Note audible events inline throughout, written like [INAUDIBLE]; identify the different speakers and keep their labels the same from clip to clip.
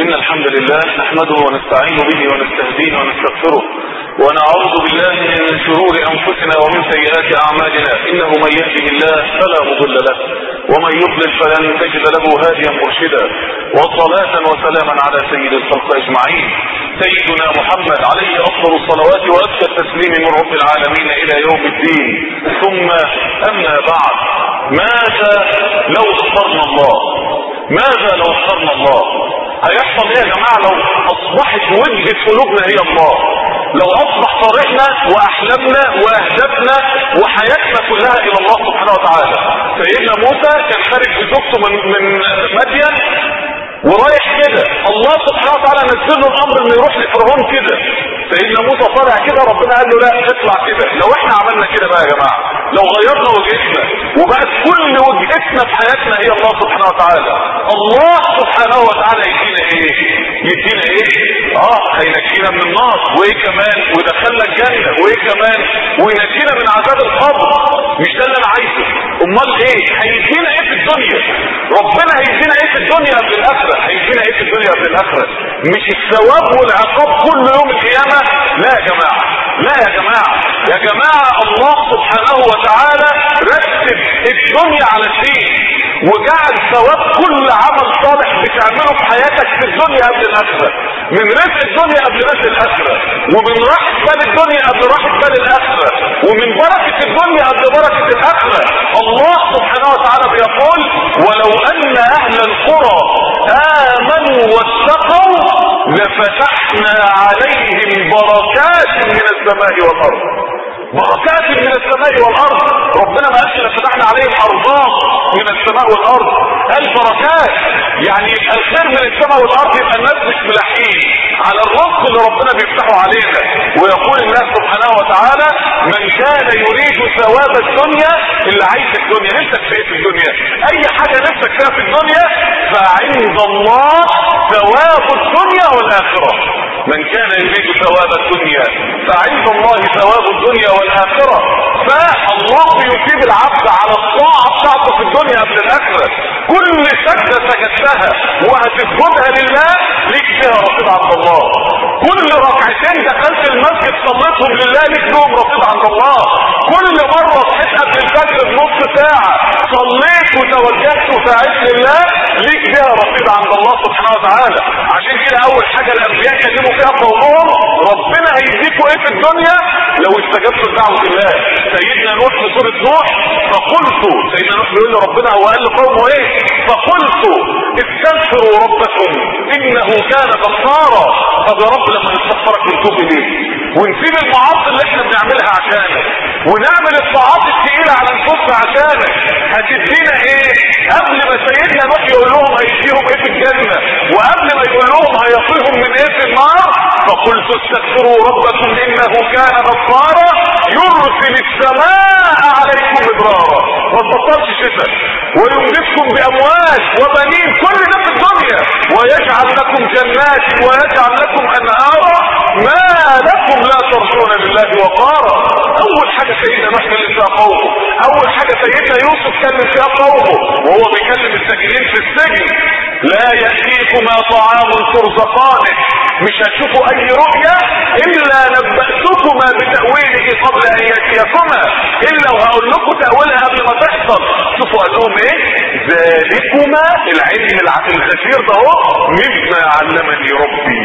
Speaker 1: إن الحمد لله نحمده ونستعين به ونستهديه ونستغفره ونعوذ بالله من شرور أنفسنا ومن سيئات أعمالنا. إنه من يهده الله فلا مضل له ومن يضلل فلن تجد له هاديا مرشدا. وصلاة وسلاما على سيد الخلق أجمعين. سيدنا محمد عليه أفضل الصلوات وأزكى التسليم من رب العالمين إلى يوم الدين. ثم أما بعد. ماذا لو اخترنا الله؟ ماذا لو اخترنا الله؟ هيحصل إيه يا جماعة لو أصبحت وجهة قلوبنا هي الله؟ لو أصبح طريقنا وأحلامنا وأهدافنا وحياتنا كلها إلى الله سبحانه وتعالى. سيدنا موسى كان خارج بزوجته من من مدين. ورايح كده. الله سبحانه وتعالى نزل له الأمر إنه يروح لفرعون كده. سيدنا موسى طالع كده ربنا قال له لا اطلع كده. لو إحنا عملنا كده بقى يا جماعة لو غيرنا وجهتنا وبقت كل وجهتنا في حياتنا هي الله سبحانه وتعالى. الله سبحانه وتعالى يدينا إيه؟ يدينا إيه؟ آه هينجينا من النار. وإيه كمان؟ ويدخلنا الجنة. وإيه كمان؟ وينجينا من عذاب القبر. مش ده اللي أنا عايزه. امال إيه؟ هيدينا إيه في الدنيا؟ ربنا هيدينا إيه في الدنيا قبل الآخرة؟ هيدينا إيه في الدنيا قبل الآخرة؟ مش الثواب والعقاب كل يوم القيامة؟ لا يا جماعة لا يا جماعة. يا جماعة الله سبحانه وتعالى رتب الدنيا على الدين وجعل ثواب كل عمل صالح بتعمله في حياتك في الدنيا قبل الآخرة. من رزق الدنيا قبل رزق الآخرة. ومن راحه بال الدنيا قبل راحه بال الآخرة. ومن بركة الدنيا قبل بركة الآخرة. الله سبحانه وتعالى بيقول ولو أن أهل القرى آمنوا واتقوا لفتحنا عليهم بركات من السماء والأرض. بركات من السماء والأرض. ربنا ما قالش لفتحنا عليهم ارزاق من السماء والأرض. قال بركات. يعني الخير من السماء والأرض يبقى الناس مش ملاحقين على الرزق اللي ربنا بيفتحه علينا. ويقول الله سبحانه وتعالى من كان يريد ثواب الدنيا اللي عايز الدنيا. نفسك في إيه في الدنيا؟ أي حاجة نفسك فيها في الدنيا فعند الله ثواب الدنيا والآخرة. من كان يريد ثواب الدنيا فعند الله ثواب الدنيا والآخرة. فالله يثيب العبد على الطاعة بتاعته في الدنيا قبل الآخرة. كل سجده سجدتها وهتسجدها لله ليك فيها رصيد عند الله. كل ركعتين دخلت المسجد صليتهم لله ليك لهم رصيد عند الله. كل مرة صحيت قبل الفجر بنص ساعة. صليت وتوجهت وساعدت لله. ليك فيها رصيد عند الله سبحانه وتعالى. عشان كده أول حاجة الأنبياء كلموا فيها قومهم ربنا هيديكوا إيه في الدنيا؟ لو استجبتوا لدعوة الله. سيدنا نوح في سورة نوح فقلت سيدنا نوح بيقول لربنا هو قال لقومه إيه؟ فقلت استغفروا ربكم إنه كان غفارا. طب لما نستغفرك ونتوب اليك ونسيب المعاصي اللي إحنا بنعملها عشانك ونعمل الطاعات الثقيله على نفوسنا عشانك هتدينا إيه؟ قبل ما سيدنا نوح يقول لهم هيديهم إيه في الجنة؟ وقبل ما يقول لهم هيقيهم من إيه في النار؟ فقلت استغفروا ربكم إنه كان غفارا يرسل السماء عليكم مدرارا. ما تبطلش شتاء ويمددكم بأموال وبنين كل ده في الدنيا. ويجعل لكم جنات ويجعل لكم أنهارا. ما لكم لا ترجون لله وقارا. أول حاجة سيدنا نوح كلم فيها قومه أول حاجة سيدنا يوسف كلم فيها قومه وهو بيكلم الساجنين في السجن. لا يأتيكما طعام ترزقانه. مش هتشوفوا اي رؤيا إلا نبأتكما بتأويله قبل أن يأتيكما. إلا وهقول لكم تأويلها قبل ما تحصل. شوفوا قال لهم إيه؟ ذلكما العلم الغفير ده أهو مما علمني ربي.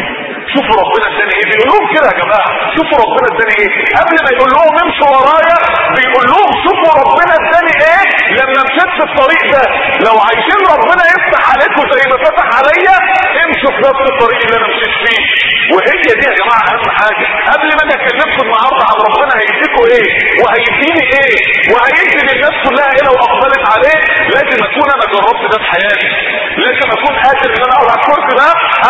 Speaker 1: شوفوا ربنا اداني إيه؟ بيقول لهم كده يا جماعة. شوفوا ربنا اداني إيه؟ قبل ما يقول لهم امشوا ورايا بيقول لهم شوفوا ربنا اداني إيه؟ لما مشيت في الطريق ده. لو عايزين ربنا يفتح عليكم زي ما فتح عليا امشوا في نفس الطريق اللي أنا مشيت فيه. وهي دي يا جماعة أهم حاجة. قبل ما أجي أكلمكم النهارده عن ربنا هيديكم إيه؟ وهيديني إيه؟ وهيدي للناس كلها إيه لو أقبلت عليه؟ لازم أكون أنا جربت ده في حياتي. لازم أكون قادر إن أنا أقعد على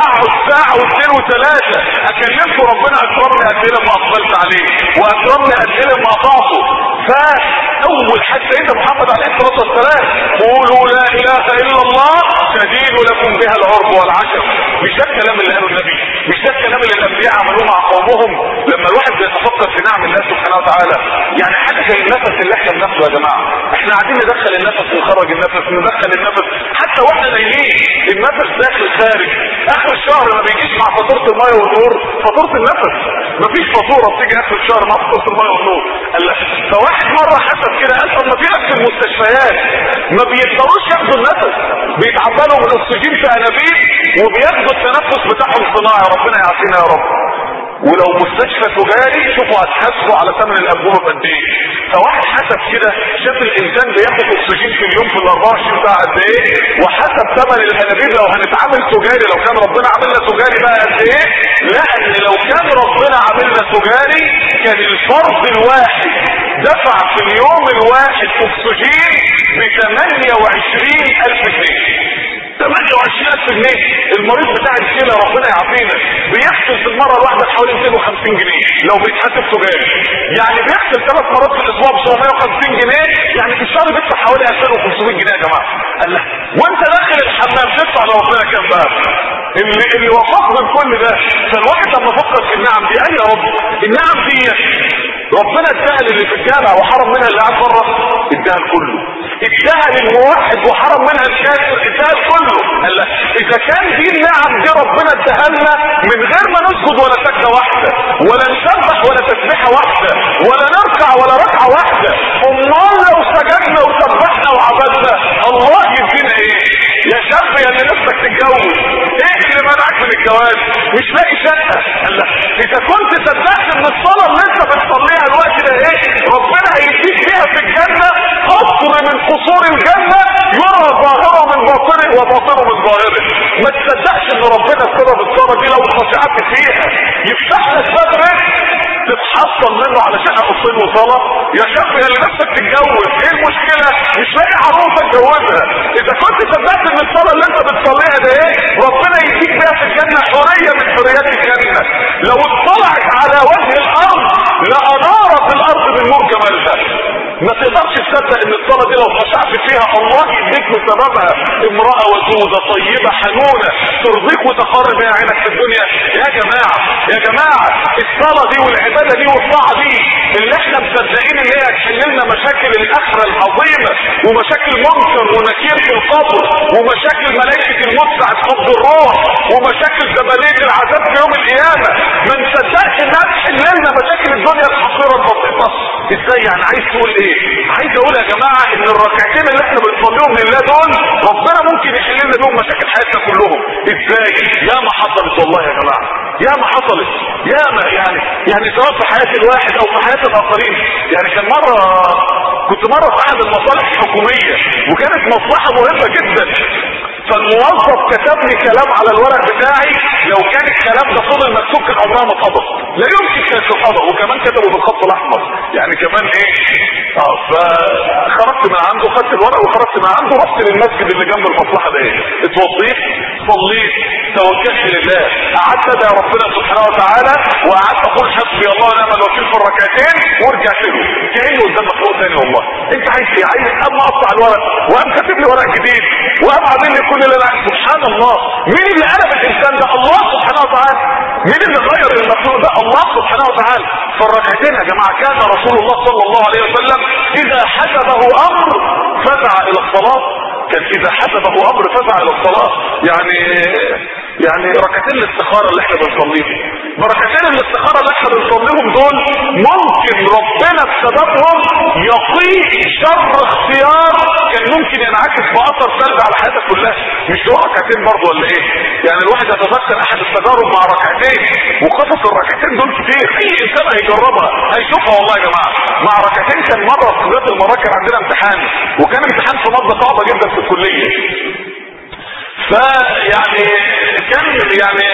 Speaker 1: اقعد ساعة واثنين وثلاثة أكلمكم ربنا اكرمني إيه لما أقبلت عليه واكرمني إيه لما اطعته فاول حاجة سيدنا محمد عليه الصلاة والسلام. قولوا لا إله إلا الله تزيد لكم بها العرب والعجب مش ده الكلام اللي قاله النبي. مش ده الكلام اللي الأنبياء عملوه مع قومهم. لما الواحد بيتفكر في نعم الله سبحانه وتعالى يعني حاجة زي النفس اللي إحنا بناخده يا جماعة. إحنا قاعدين ندخل النفس ونخرج النفس ندخل النفس. حتى وإحنا نايمين النفس داخل خارج. آخر الشهر ما بيجيش مع فاتورة الميه والنور. فاتورة النفس. مفيش فاتورة بتيجي آخر الشهر مع فاتورة الميه والنور. قال لك مرة حسب كده قال طب ما في في المستشفيات ما بيقدروش ياخدوا النفس بيتعبلوا من الاكسجين في أنابيب وبياخدوا التنفس بتاعهم صناعي ربنا يعافينا يا رب. ولو مستشفى تجاري شوفوا هتحاسبوا على ثمن الأنبوبة بقد إيه. فواحد حسب كده شاف الإنسان بياخد أكسجين في اليوم في ال 24 ساعة قد إيه. وحسب ثمن الانابيب لو هنتعامل تجاري لو كان ربنا عاملنا تجاري بقى قد إيه. لأن لو كان ربنا عاملنا تجاري كان الفرد الواحد دفع في اليوم الواحد أكسجين ب 28000 جنيه. 28000 جنيه المريض بتاع الكلى ربنا يعافينا. بيغسل في المرة الواحدة حوالي 250 جنيه. لو بيتحسب تجاري. يعني بيغسل ثلاث مرات في الأسبوع ب 750 جنيه. يعني في الشهر بيدفع حوالي 2500 جنيه يا جماعة. قال لا. وانت داخل الحمام تدفع لربنا كام بقى اللي اللي وفق من كل ده. فالواحد لما فكر في النعم دي قال يا رب النعم دي ربنا اداها للي في الجامع وحرم منها اللي قاعد بره. اداها لكله. اداها للموحد وحرم منها الكافر. اداها لكله قال لا. إذا كان دي النعم دي ربنا اداها لنا من غير ما نسجد ولا سجده واحدة ولا نسبح ولا تسبيحه واحدة ولا نركع ولا ركعه واحدة أمال لو سجدنا وسبحنا وعبدنا الله يا شاب يا اللي نفسك تتجوز. إيه اللي منعك من الجواز. مش لاقي شقة. قال لا. إذا كنت صدقت إن الصلاة اللي أنت بتصليها الوقت ده إيه؟ ربنا هيديك فيها في الجنة قصر من قصور الجنة يرى ظاهره من باطنه وباطنه من ظاهره. ما تصدقش إن ربنا بسبب الصلاة دي لو خشعت فيها. يفتح لك باب تتحصل منه على شقه قصين وصلاه يا شاب يا اللي نفسك تتجوز إيه المشكلة؟ مش لاقي عروسه تجوزها إذا كنت صدقت إن الصلاة اللي أنت بتصليها ده إيه ربنا يديك بيها في الجنة حرية من حريات الجنة. لو اطلعت على وجه الأرض لأنارت الأرض بالنور جمالها. ما تقدرش تصدق إن الصلاة دي لو خشعت فيها الله يديك بسببها. امرأة ودوده طيبة حنونة ترضيك وتقرب بها عينك في الدنيا. يا جماعة يا جماعة الصلاة دي والعبادة دي والطاعة دي اللي إحنا مصدقين إن هي هتحل لنا مشاكل الآخرة العظيمة ومشاكل منكر ونكير في القبر ومشاكل ملائكة الموت ساعة قبض الروح ومشاكل زبانيه العذاب في يوم القيامة. ما نصدقش إنها تحل لنا مشاكل الدنيا. الحقيره البسيطه إزاي يعني؟ عايز تقول إيه؟ عايز أقول يا جماعة إن الركعتين اللي إحنا بنصليهم لله دول ربنا ممكن يحل لنا بيهم مشاكل حياتنا كلهم. إزاي؟ يا ما حصلت والله يا جماعة. يا ما حصلت. يا ما يعني يعني سواء في حياة الواحد أو في حياة الآخرين. يعني كان مرة كنت مرة في أحد المصالح الحكومية وكانت مصلحة مهمة جدا. فالموظف كتب لي كلام على الورق بتاعي لو كان الكلام ده فضل مكتوب كان عمرها ما اتقبض لا يمكن كانت تتقبض وكمان كتبه بالخط الأحمر. يعني كمان إيه؟ آه فخرجت من عنده خدت الورق وخرجت من عنده رحت للمسجد اللي جنب المصلحة ده. إيه اتوضيت صليت توكلت لله. قعدت ادعي ربنا سبحانه وتعالى وقعدت أقول حسبي الله ونعم الوكيل في الركعتين ورجعت له كانه قدام مخلوق تاني والله. أنت عايز إيه؟ عايز قام أقطع الورق وقام كاتب لي ورق جديد وقام عامل لي كل اللي سبحان الله. مين اللي قلب الإنسان ده؟ الله سبحانه وتعالى. مين اللي غير المخلوق ده؟ الله سبحانه وتعالى. فالركعتين يا جماعة كان رسول الله صلى الله عليه وسلم إذا حسبه أمر فزع إلى الصلاة. كان إذا حسبه أمر فزع إلى الصلاة. يعني يعني ركعتين الاستخارة اللي إحنا بنصليهم. بركتين الاستخارة اللي إحنا بنصليهم دول ممكن ربنا بسببهم يقيك شر اختيار كان ممكن ينعكس بأثر سلبي على حياتك كلها. مش دول ركعتين برضه ولا إيه؟ يعني الواحد يتذكر أحد التجارب مع ركعتين وقصص الركعتين دول كتير. أي إنسان هيجربها هيشوفها والله يا جماعة. مع ركعتين كان مرة في كلية المراكب عندنا امتحان وكان امتحان في ماده صعبة جدا في الكلية. فيعني كان يعني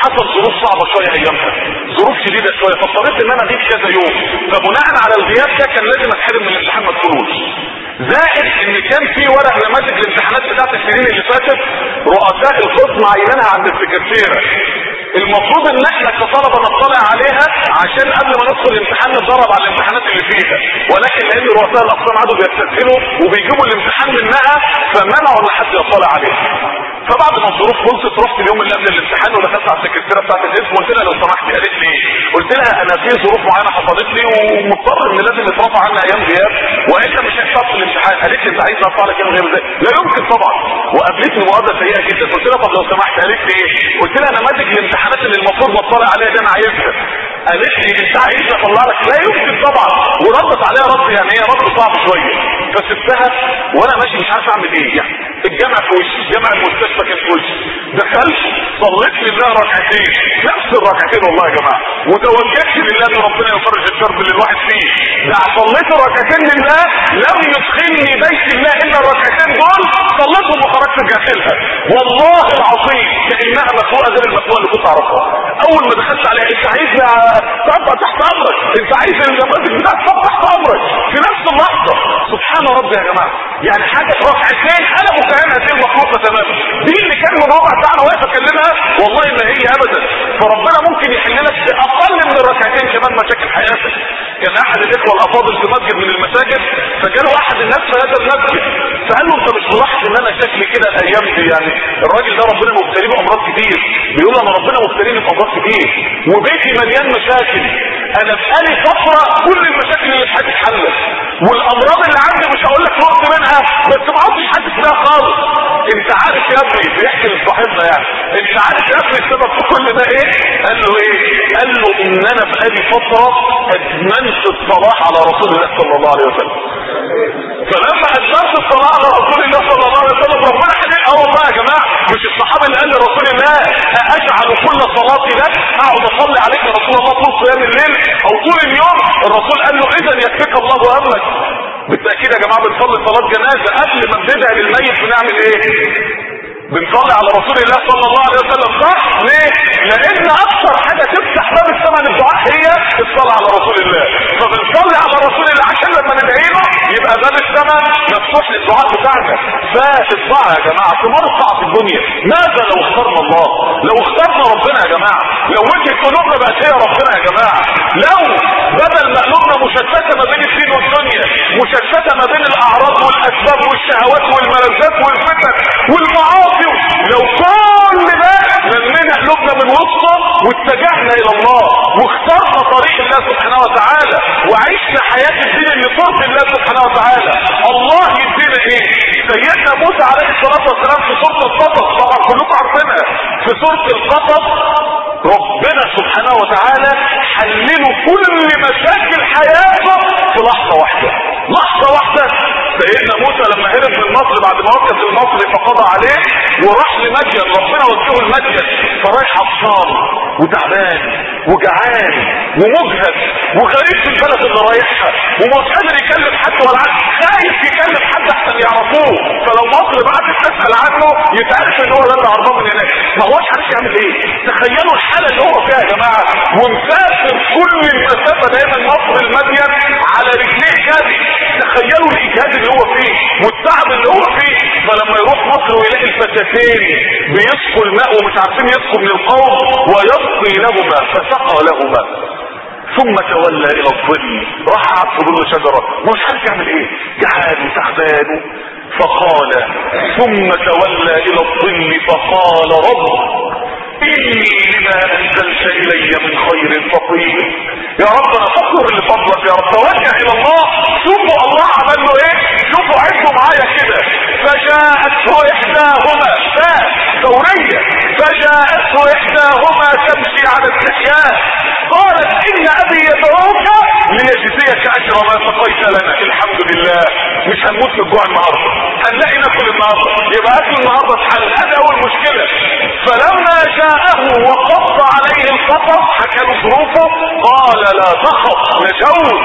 Speaker 1: حصل ظروف صعبة شوية ايامها ظروف شديدة شوية فاضطريت إن أنا اغيب كذا يوم. فبناء على الغياب ده كان لازم أتحرم من الامتحان ما ادخلوش زائد إن كان في ورق نماذج الامتحانات بتاعت السنين اللي فاتت رؤساء القسم عينها عند السكرتيرة المفروض إن إحنا كطلبة نطلع عليها عشان قبل ما ندخل الامتحان نتدرب على الامتحانات اللي فيها. ولكن لأن رؤساء الأقسام عادوا بيستسهلوا وبيجيبوا الامتحان منها فمنعوا إن حد يطلع عليها فبعد ما الظروف خلصت رحت اليوم اللي قبل الامتحان ودخلت على السكرتيرة بتاعت الاسم وقلت لها لو سمحت قالت لي قلت لها أنا في ظروف معينة حصلت لي ومضطر إن لازم يترفع عنا أيام غياب والا مش هيحصل الامتحان قالت لي انت عايز ارفع لك غياب إزاي لا يمكن طبعا. وقابلتني مقابله سيئة جدا. قلت لها طب لو سمحت قالت لي إيه؟ قلت لها نماذج الامتحانات اللي المفروض بطلع عليها دي أنا عايزها. قالت لي انت عايز اطلع لك لا يمكن طبعا. وردت عليها رد يعني هي رد صعب شوية. فسبتها وأنا ماشي مش عارف أعمل إيه. يعني الجامع في وشي جامع المستشفى كان في وشي. دخلت صليت لله ركعتين. نفس الركعتين والله يا جماعة. وتوجهت لله إن ربنا يفرج الكرب اللي الواحد فيه. ده صليت الركعتين لله لم يدخلني بيت الله إلا الركعتين دول صليتهم وخرجت رجعت لها والله العظيم كانها مخلوقه غير المخلوقه اللي كنت اعرفها أول ما دخلت عليها أنت عايز تبقى تحت أمرك. أنت عايز النماذج بتاعك تبقى تحت أمرك. في نفس اللحظة. سبحان ربي يا جماعة. يعني حاجة ركعتين أنا متهم هذه المخلوقه تماما دي اللي كان من ربع ساعه واقف اكلمها والله ما هي ابدا. فربنا ممكن يحل لك أقل من الركعتين كمان مشاكل حياتك. كان أحد الإخوة الأفاضل في مسجد من المساجد فجاله احد الناس هذا المسجد فقال له انت مش ملاحظ ان أنا شكلي كده الأيام دي؟ يعني الراجل ده ربنا مبتليه بأمراض كتير. بيقول أنا ربنا مبتليني بأمراض كتير. وبيتي مليان مشاكل. أنا بقالي فتره كل المشاكل اللي في حياتي اتحلت. والأمراض اللي عندي مش هقول لك نقط منها بس ما عدتش حاسس بيها خالص. انت عارف يا ابني بيحكي لصاحبنا يعني. انت عارف يا ابني السبب في كل ده إيه؟ قال له إيه؟ قال له إن أنا بقالي فتره ادمنت الصلاه على رسول الله صلى الله عليه وسلم. فلما ادمنت الصلاة على رسول الله صلى الله عليه وسلم ربنا حلهالي آه والله يا جماعة مش الصحابة اللي قال لرسول الله أجعل كل صلاتي لك أقعد أصلي عليك يا رسول الله طول صيام الليل أو طول اليوم. الرسول قال له اذا يكفيك الله همك بالتأكيد يا جماعة بنصلي صلاة جنازة قبل ما بندعي للميت بنعمل إيه؟ بنصلي على رسول الله صلى الله عليه وسلم صح؟ ليه؟ لأن أكثر حاجة تفتح باب السماء للدعاء هي الصلاة على رسول الله. فبنصلي على رسول الله عشان لما ندعي له يبقى باب السماء مفتوح للدعاء بتاعنا. فالدعاء يا جماعة تمرقع في الدنيا. ماذا لو اخترنا الله؟ لو اخترنا ربنا يا جماعة. لو وجه قلوبنا بقت هي ربنا يا جماعة. لو بدل ما قلوبنا مشتتة ما بين الدين والدنيا مشتتة ما بين الأعراض والأسباب والشهوات والملذات والفتن والمعاصي لو كل ده لمينا قلوبنا من وسطه واتجهنا إلى الله واخترنا طريق الله سبحانه وتعالى وعشنا حياة الدين اللي ترضي الله سبحانه وتعالى الله يدينا إيه؟ سيدنا موسى عليه الصلاة والسلام في سورة القصص. طبعا كلكم عارفينها. في سورة القصص ربنا سبحانه وتعالى حلله كل مشاكل حياته في لحظة واحدة. لحظة واحدة سيدنا موسى لما هرب من مصر بعد ما وقف المصري فقضى عليه وراح لمدين. ربنا وجهه المدين فرايح عطشان وتعبان وجعان ومجهد وغريب في البلد اللي رايحها ومش قادر يكلم حد ولا عارف خايف يكلم حد أحسن يعرفوه. فلو مصر بعد تسأل عنه يتعرف إن هو ده اللي هربان من هناك. ما هوش عارف يعمل إيه. تخيلوا الحالة اللي هو فيها يا جماعة. ومسافر كل المسافه دايما مصر المدين على رجليه جري تخيلوا الاجهاد اللي هو فيه. والتعب اللي هو فيه فلما يروح مصر ويلاقي الفتاتين بيسقوا الماء ومش عارفين يسقوا من القوم ويسقي لهما فسقى لهما. ثم تولى إلى الظل راح قعد في ظل شجرة. مش عارف يعمل إيه. جعان وتعبان. فقال ثم تولى إلى الظل فقال رب إني لما أنزلت إلي من خير فقير. يا رب أنا فخر لفضلك يا رب. توجه إلى الله شوفوا الله عمل له إيه؟ شوفوا عدوا معايا كده. فجاءته إحداهما فاء فجاءته إحداهما تمشي على استحياء قالت إن أبي يدعوك ليجزيك أجر ما سقيت لنا. الحمد لله. مش هنموت من الجوع النهارده. هنلاقي ناكل النهارده. يبقى أكل النهارده اتحل. هذه اول مشكله فلما جاءه وقص عليه القصص حكى له ظروفه. قال لا تخف نجوت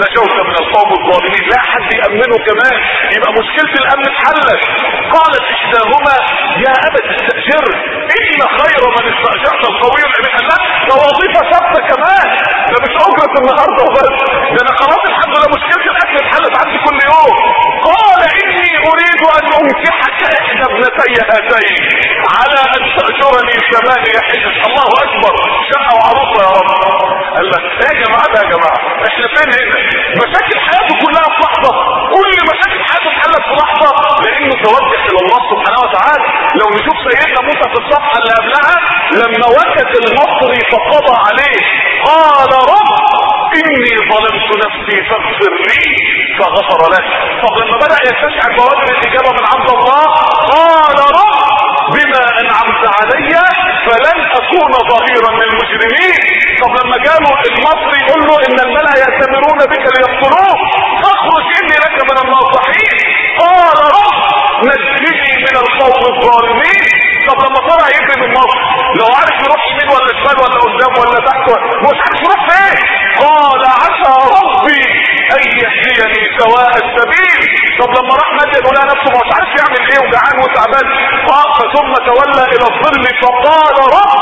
Speaker 1: نجوت من القوم الظالمين لا حد يأمنه كمان. يبقى مشكلة الأمن اتحلت. قالت إحداهما يا أبت استأجر إن خير من استأجرت القوي لا ده وظيفة ثابتة كمان. ده مش أجرة النهارده وبس. ده أنا خلاص الحمد لله مشكلة الأكل اتحلت عندي كل يوم. قال أريد أن أنكحك إحدى ابنتي هاتين على أن اجرني ثمانية حجج الله أكبر. شقة وعروسة يا رب. قال لك إيه يا جماعة؟ يا جماعة إحنا فين هنا؟ مشاكل حياته كلها في لحظة. كل مشاكل حياته اتحلت في لحظة. لأنه توجه إلى الله سبحانه وتعالى. لو نشوف سيدنا موسى في الصفحة اللي قبلها لما وجد المصري فقضى عليه. قال رب اني ظلمت نفسي فاغفر لي فغفر له. طب لما بدأ يستشعر بوادر الاجابة من عبد الله. قال رب بما أنعمت علي فلن أكون ظهيرا للمجرمين. طب لما جاله المصري يقول له إن الملأ يأتمرون بك ليقتلوك. فاخرج إني لك من الناصحين. قال رب نجني من القوم الظالمين. طب لما طلع يجري من مصر لو عارف يروح يمين ولا شمال ولا قدام ولا تحت مش عارف يروح فين؟ قال عسى ربي ان يهديني سواء السبيل. طب لما راح مدين ولقى نفسه مش عارف يعمل إيه وجعان وتعبان ثم تولى إلى الظل فقال رب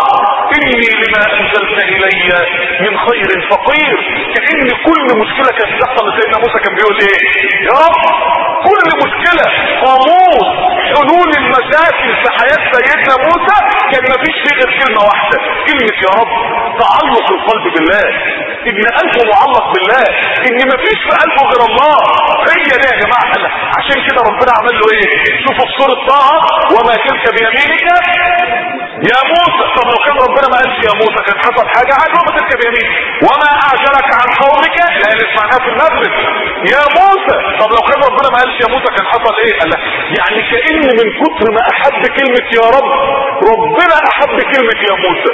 Speaker 1: إني لما أنزلت إلي من خير فقير. كأن كل مشكلة كانت تحصل لسيدنا موسى كان بيقول إيه؟ يا رب كل مشكلة قاموس حلول المشاكل في حياة سيدنا موسى كان مفيش فيه غير كلمة واحدة. كلمة يا رب تعلق القلب بالله. إن قلبه معلق بالله إن مفيش في قلبه غير الله. هي ده يا جماعة. عشان كده ربنا عمل له إيه؟ شوفوا في سورة طه وما تلك بيمينك يا موسى. طب لو كان ربنا ما قالش يا موسى كان حصل حاجة؟ عاد وما تلك بيمينك. وما أعجلك عن قومك؟ لأن سمعناها في المغرب يا موسى. طب لو كان ربنا ما قالش يا موسى كان حصل إيه؟ قال لك يعني كأن من كتر ما أحب كلمة يا رب ربنا أحب كلمة يا موسى.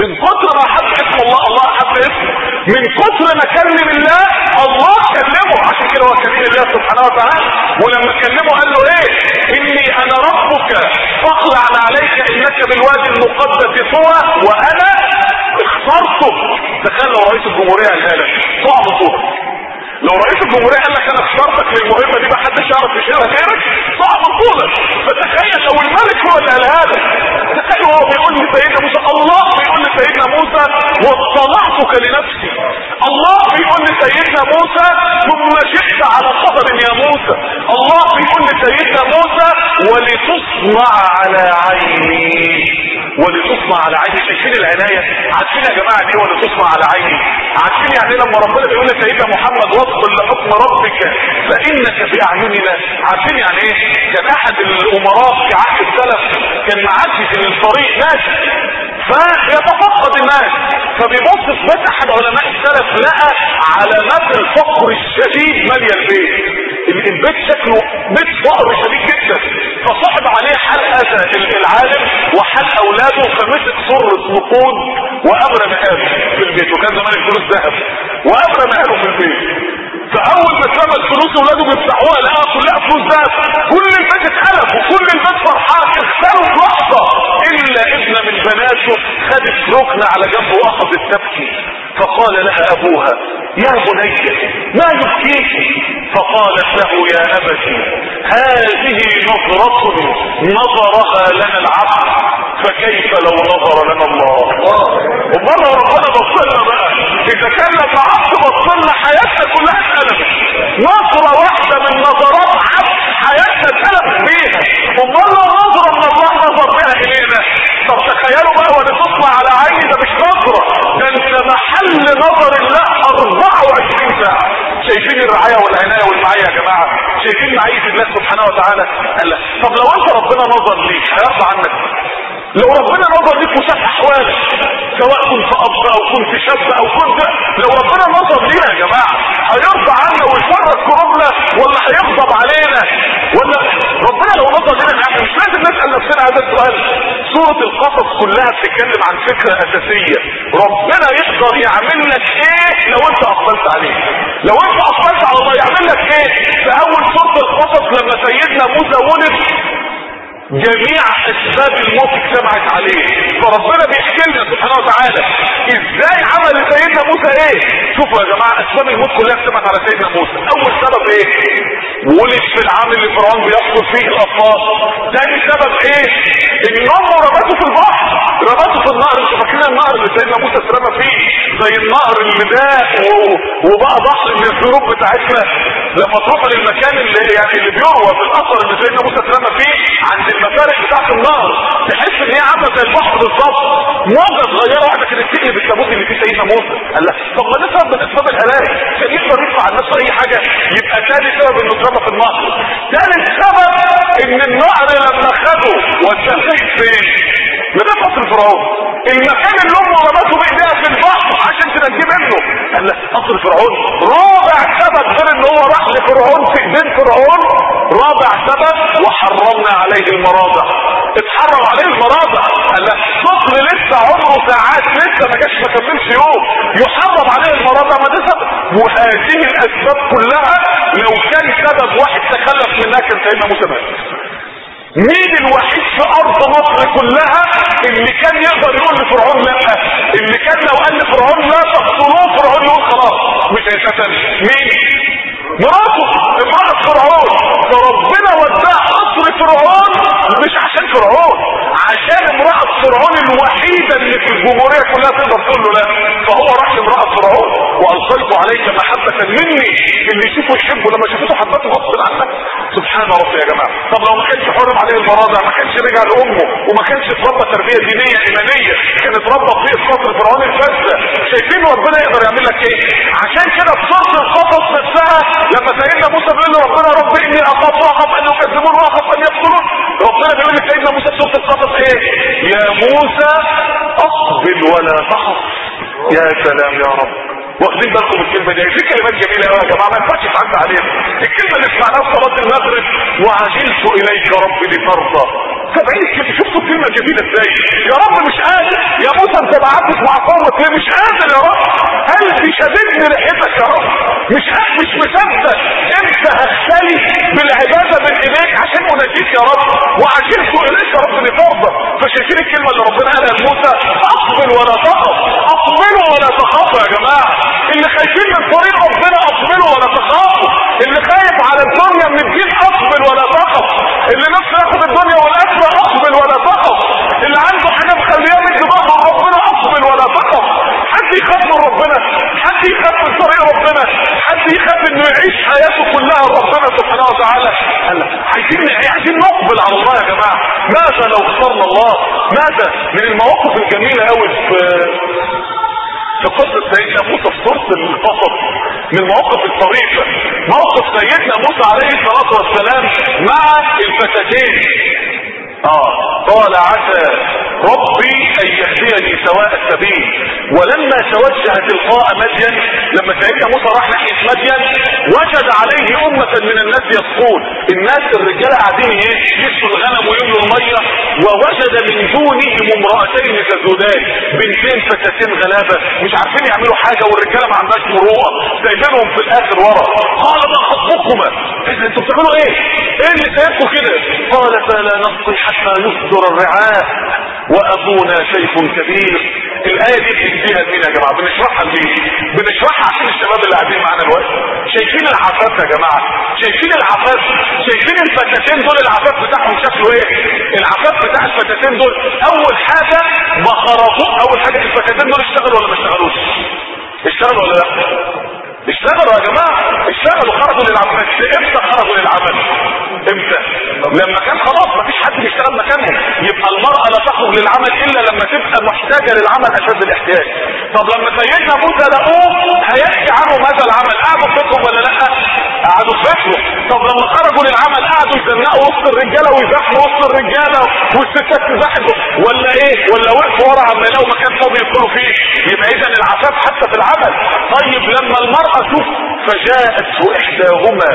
Speaker 1: من كتر ما احب اسم الله الله احب اسمه. من كتر ما كلم الله الله كلمه. عشان كده هو كلم الله سبحانه وتعالى. ولما كلمه قال له إيه؟ إني أنا ربك. فاخلع عليك إنك بالوادي المقدس طوى وأنا اخترتك. تخيل لو رئيس الجمهورية قالها لك تقع بطولك لو رئيس الجمهورية قال لك أنا اخترتك للمهمه دي ما حدش يعرف يشيلها غيرك صعب بطولك فتخيل لو الملك هو اللي قالها لك. تخيل هو بيقول لسيدنا موسى الله بيقول لسيدنا موسى واصطنعتك لنفسي. الله بيقول لسيدنا موسى ثم شئت على قدر يا موسى. الله بيقول لسيدنا موسى ولتصنع على عيني. ولتصنع على عيني. شايفين العناية. عارفين يا جماعة إيه ولتصنع على عيني. عارفين يعني لما ربنا بيقول لسيدنا محمد واصبر لحكم ربك فإنك بأعيننا. عارفين يعني إيه؟ كان احد الأمراء في عهد السلف كان معدي في الطريق ماشي فيتفقد الناس. فبيبص في بيت احد علماء السلف لقى علامات الفقر الشديد مالية البيت. البيت شكله بيت فقر شديد جدا. فصاحب عليه حلقة العالم وحل أولاده فمسك صرة نقود وامر مقاله في البيت. وكان زمان الفلوس ذهب. وامر مقاله في البيت. فاول ما اترمى الفلوس اولاده بيفتحوها لقاها كلها فلوس ذهب كل البيت اتقلب وكل البيت فرحان. اختاروا في لحظة. إلا ابن من بناته خدت ركن على جنبه واخذت تبكي فقال لها أبوها يا بني ما يبكيك؟ فقالت له يا أبتي هذه نظرة نظرها لنا العبد فكيف لو نظر لنا الله ومرة ربنا بصلنا بقى اذا كان لما عبد بصلنا حياتنا كلها اتقلبت نظرة واحدة من نظرات عبد حياتنا اتقلبت بيها ومرة نظرة من الله نظر بها الينا طب تخيلوا بقى وأنا تصنع على عيني ده مش نظرة ده انت محل نظر الله 24 ساعة شايفين الرعاية والعناية والمعية يا شايفين معية الله سبحانه وتعالى قال طب لو انت ربنا نظر ليك هيرضى عنك. لو ربنا نظر ليك وشاف أحوالك سواء كنت أب أو كنت شاب أو كنت لو ربنا نظر لينا يا جماعة هيرضى عنا ويفرج قلوبنا ولا هيغضب علينا؟ ولا ربنا لو نظر لنا يعني مش لازم نسأل نفسنا هذا السؤال. سورة القصص كلها بتتكلم عن فكرة أساسية. ربنا يقدر يعمل لك إيه؟ لو أنت أقبلت عليه. لو أنت أقبلت على الله يعمل لك إيه؟ في أول سورة القصص لما سيدنا موسى ولد جميع أسباب الموت اجتمعت عليه. فربنا بيحكي لنا سبحانه وتعالى إزاي عمل سيدنا موسى إيه؟ شوفوا يا جماعة أسباب الموت كلها اجتمعت على سيدنا موسى. أول سبب إيه؟ ولد في العام اللي فرعون بيقتل فيه الأطفال. ثاني سبب إيه؟ امه رمته في البحر. رمته في النهر أنتوا فاكرين النهر اللي سيدنا موسى اترمى فيه؟ زي النهر اللي ده وبقى بحر من الذنوب بتاعتنا. لما تروحوا للمكان اللي يعني اللي بيروى في الأثر اللي سيدنا موسى اترمى فيه عند المفارق بتاعت النهر تحس إن هي عاملة بالظبط. موجه صغيرة واحدة كانت تقلب التابوت اللي فيه سيدنا موسى. قال لك طب ما سبب من أسباب الهلاك. كان يقدر يرفع عن نفسه أي حاجة يبقى ثاني سبب إنه اترمى في النهر ثالث سبب إن النهر لما خده وداه فين؟ ده قصر فرعون المكان اللي امه رمته بايديها في البحر. عشان تنجي منه. قال لك قصر فرعون. رابع سبب غير إن هو راح لفرعون في ايدين فرعون. رابع سبب وحرمنا عليه المراضع اتحرم عليه المراضع قال لك طفل لسه عمره ساعات لسه ما جاش ما كملش يوم. يحرم عليه المراضع ما ده سبب. وهذه الأسباب كلها لو كان سبب واحد تخلف منها كان سيدنا موسى مين الوحيد في أرض مصر كلها اللي كان يقدر يقول لفرعون لا اللي كان لو قال لفرعون لا تقتلوه فرعون يقول خلاص. مش هيتقتل مين؟ مراته. امرأة فرعون. فربنا وداها قصر فرعون مش عشان فرعون عشان امرأة فرعون الوحيدة اللي في الجمهورية كلها تقدر تقول له لا. فهو راح لامرأة فرعون وألقيت عليك محبة مني اللي يشوفه يحبه لما شافته حبته غصب عنك. سبحان ربي يا جماعة. طب لو ما كانش حرم عليه المراضع ما كانش رجع لأمه وما كانش اتربى تربية دينية إيمانية كان اتربى في قصر فرعون الفاسدة شايفين ربنا يقدر يعمل لك إيه؟ عشان كده في سورة القصص نفسها. لما سيدنا موسى بيقول له ربنا رب إني أخاف وأخاف أن يكذبون وأخاف أن يقتلون ربنا بيقول لسيدنا موسى في سورة القصص إيه؟ يا موسى اقبل ولا تخف. يا سلام يا رب. واخدين بالكم الكلمة دي. في كلمات جميلة قوي يا جماعة. ما ينفعش تعدي علينا الكلمة اللي سمعناها في صلاه المغرب. وعجلت إليك ربي لترضى. سامعين كده شفتوا الكلمة جميله إزاي؟ يا رب مش قادر. يا موسى أنت بعتت مع قومك ليه؟ مش قادر يا رب. قلبي شددني ريحتك يا رب؟ مش قادر. مش مصدق. أنت هختلي بالعبادة من إيديك عشان اناديك يا رب. وعجلت إليك يا رب لترضى. فشايفين الكلمة اللي ربنا قالها لموسى. اقبل ولا تخف اقبلوا ولا تخافوا يا جماعة. اللي خايفين من طريق ربنا اقبلوا ولا تخافوا اللي خايف على الدنيا من الدين اقبل ولا تخف. اللي نفسه ياخد الدنيا والاخره اقبل ولا تخف. اللي عنده حاجة مخليه من دماغه ربنا اقبل ولا تخف. حد يخاف من ربنا؟ حد يخاف من طريق ربنا؟ حد يخاف إنه يعيش حياته كلها ربنا سبحانه وتعالى؟ عايزين عايزين نقبل على الله يا جماعة. ماذا لو اخترنا الله؟ ماذا من المواقف الجميلة قوي في في قصة سيدنا موسى في سورة القصص من المواقف الطريفة موقف سيدنا موسى عليه الصلاة والسلام مع الفتاتين. آه قال عسى ربي أن يهديني سواء السبيل. ولما توجه تلقاء مدين لما سيدنا موسى راح ناحية مدين وجد عليه أمة من الناس يسقون. الناس الرجاله قاعدين إيه؟ يسقوا الغنم ويملوا المية. ووجد من دونهم امرأتين تزودان بنتين فتاتين غلابة. مش عارفين يعملوا حاجة والرجاله ما عندهاش مروءة. سايبينهم في الآخر ورا. قال ما خطبكما أنتوا بتعملوا إيه؟ إيه اللي سايبكم كده؟ قال فلا نسقي حتى يصدر الرعاء وأبونا شيخ كبير. الآية دي بنديها لمين يا جماعة. بنشرحها لمين بنشرحها عشان الشباب اللي قاعدين معانا دلوقتي. شايفين العفاف يا جماعة؟ شايفين العفاف؟ شايفين الفتاتين دول؟ العفاف بتاعهم شكله إيه؟ العفاف بتاع الفتاتين دول أول حاجة ما خرجوا أول حاجة الفتاتين دول اشتغلوا ولا ما اشتغلوش؟ اشتغلوا ولا لا؟ اشتغلوا يا جماعة اشتغلوا خرجوا للعمل إمتى خرجوا للعمل؟ إمتى؟ لما كان خلاص مفيش حد بيشتغل مكانهم. يبقى المرأة لا تخرج للعمل إلا لما تبقى محتاجة للعمل أشد الاحتياج. طب لما سيدنا موسى لقوه هيحكي عنهم هذا العمل قعدوا بيتهم ولا لأ؟ قعدوا بيتهم. طب لما خرجوا للعمل قعدوا يزنقوا وسط الرجالة ويزحموا وسط الرجالة والستات تزحموا. ولا إيه؟ ولا وقفوا ورا عم يلاقوا مكان فاضي يدخلوا فيه. يبقى اذا العفاف حتى في العمل. طيب لما المرأة شوف فجاءته إحداهما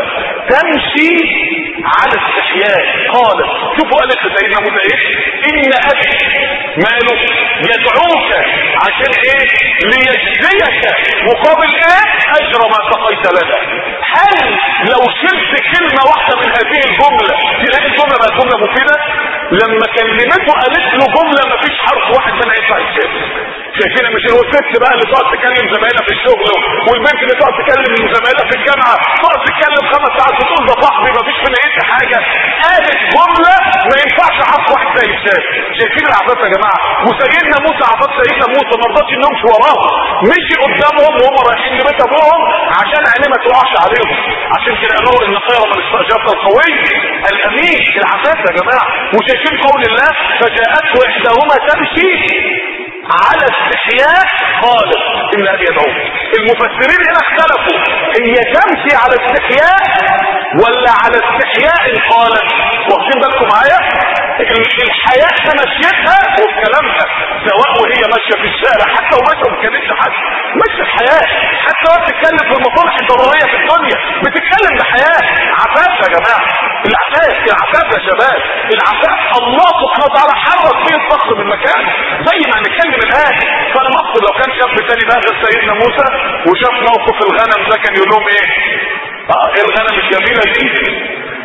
Speaker 1: تمشي على استحياء قالت شوفوا قالت لسيدنا موسى إيه؟ إن أبي ماله يدعوك عشان إيه؟ ليجزيك مقابل إيه؟ أجر ما سقيت لنا هل لو شلت كلمة واحدة من هذه الجملة تلاقي الجملة بقت جملة مفيدة؟ لما كلمته قالت له جملة ما فيش حرف واحد منها يطلع الشيء شايفين مش هو الست بقى اللي تقعد تكلم زمايلها في الشغل والبنت اللي تقعد تكلم زمايلها في الجامعة. تقعد تتكلم خمس ساعات وتقول ده صاحبي مفيش في نهايتها حاجة. قالت جملة ما ينفعش عصر واحد زي الشاف شايفين العباس يا جماعة؟ وسيدنا موسى عباس سيدنا موسى ما رضاش إنهم وراهم. مشي قدامهم وهم رايحين لبيت أبوهم عشان عينيه ما تقعش عليهم. عشان كده قالوا إن خير من استاجرت القوي الأمين العباس يا جماعة. وشايفين قول الله فجاءته إحداهما تمشي. على استحياء خالص انها يدعو المفسرين هنا اختلفوا. هي تمشي على استحياء ولا على استحياء خالص؟ واخدين بالكم معايا الحياة مشيتها وكلامها سواء وهي ماشية في الشارع حتى وماشية ما كانتش حد ماشية الحياة. حتى وهي بتتكلم في المصالح الضرورية في الدنيا بتتكلم بحياة. عفاف يا جماعة. العفاف العفاف يا شباب. العفاف الله سبحانه وتعالى حرك فيه الصخر من مكانه. زي ما هنتكلم الآن فالمصر لو كان شاب تاني بقى غير سيدنا موسى وشاف موقف الغنم ده كان يقول لهم إيه؟ آه الغنم الجميلة دي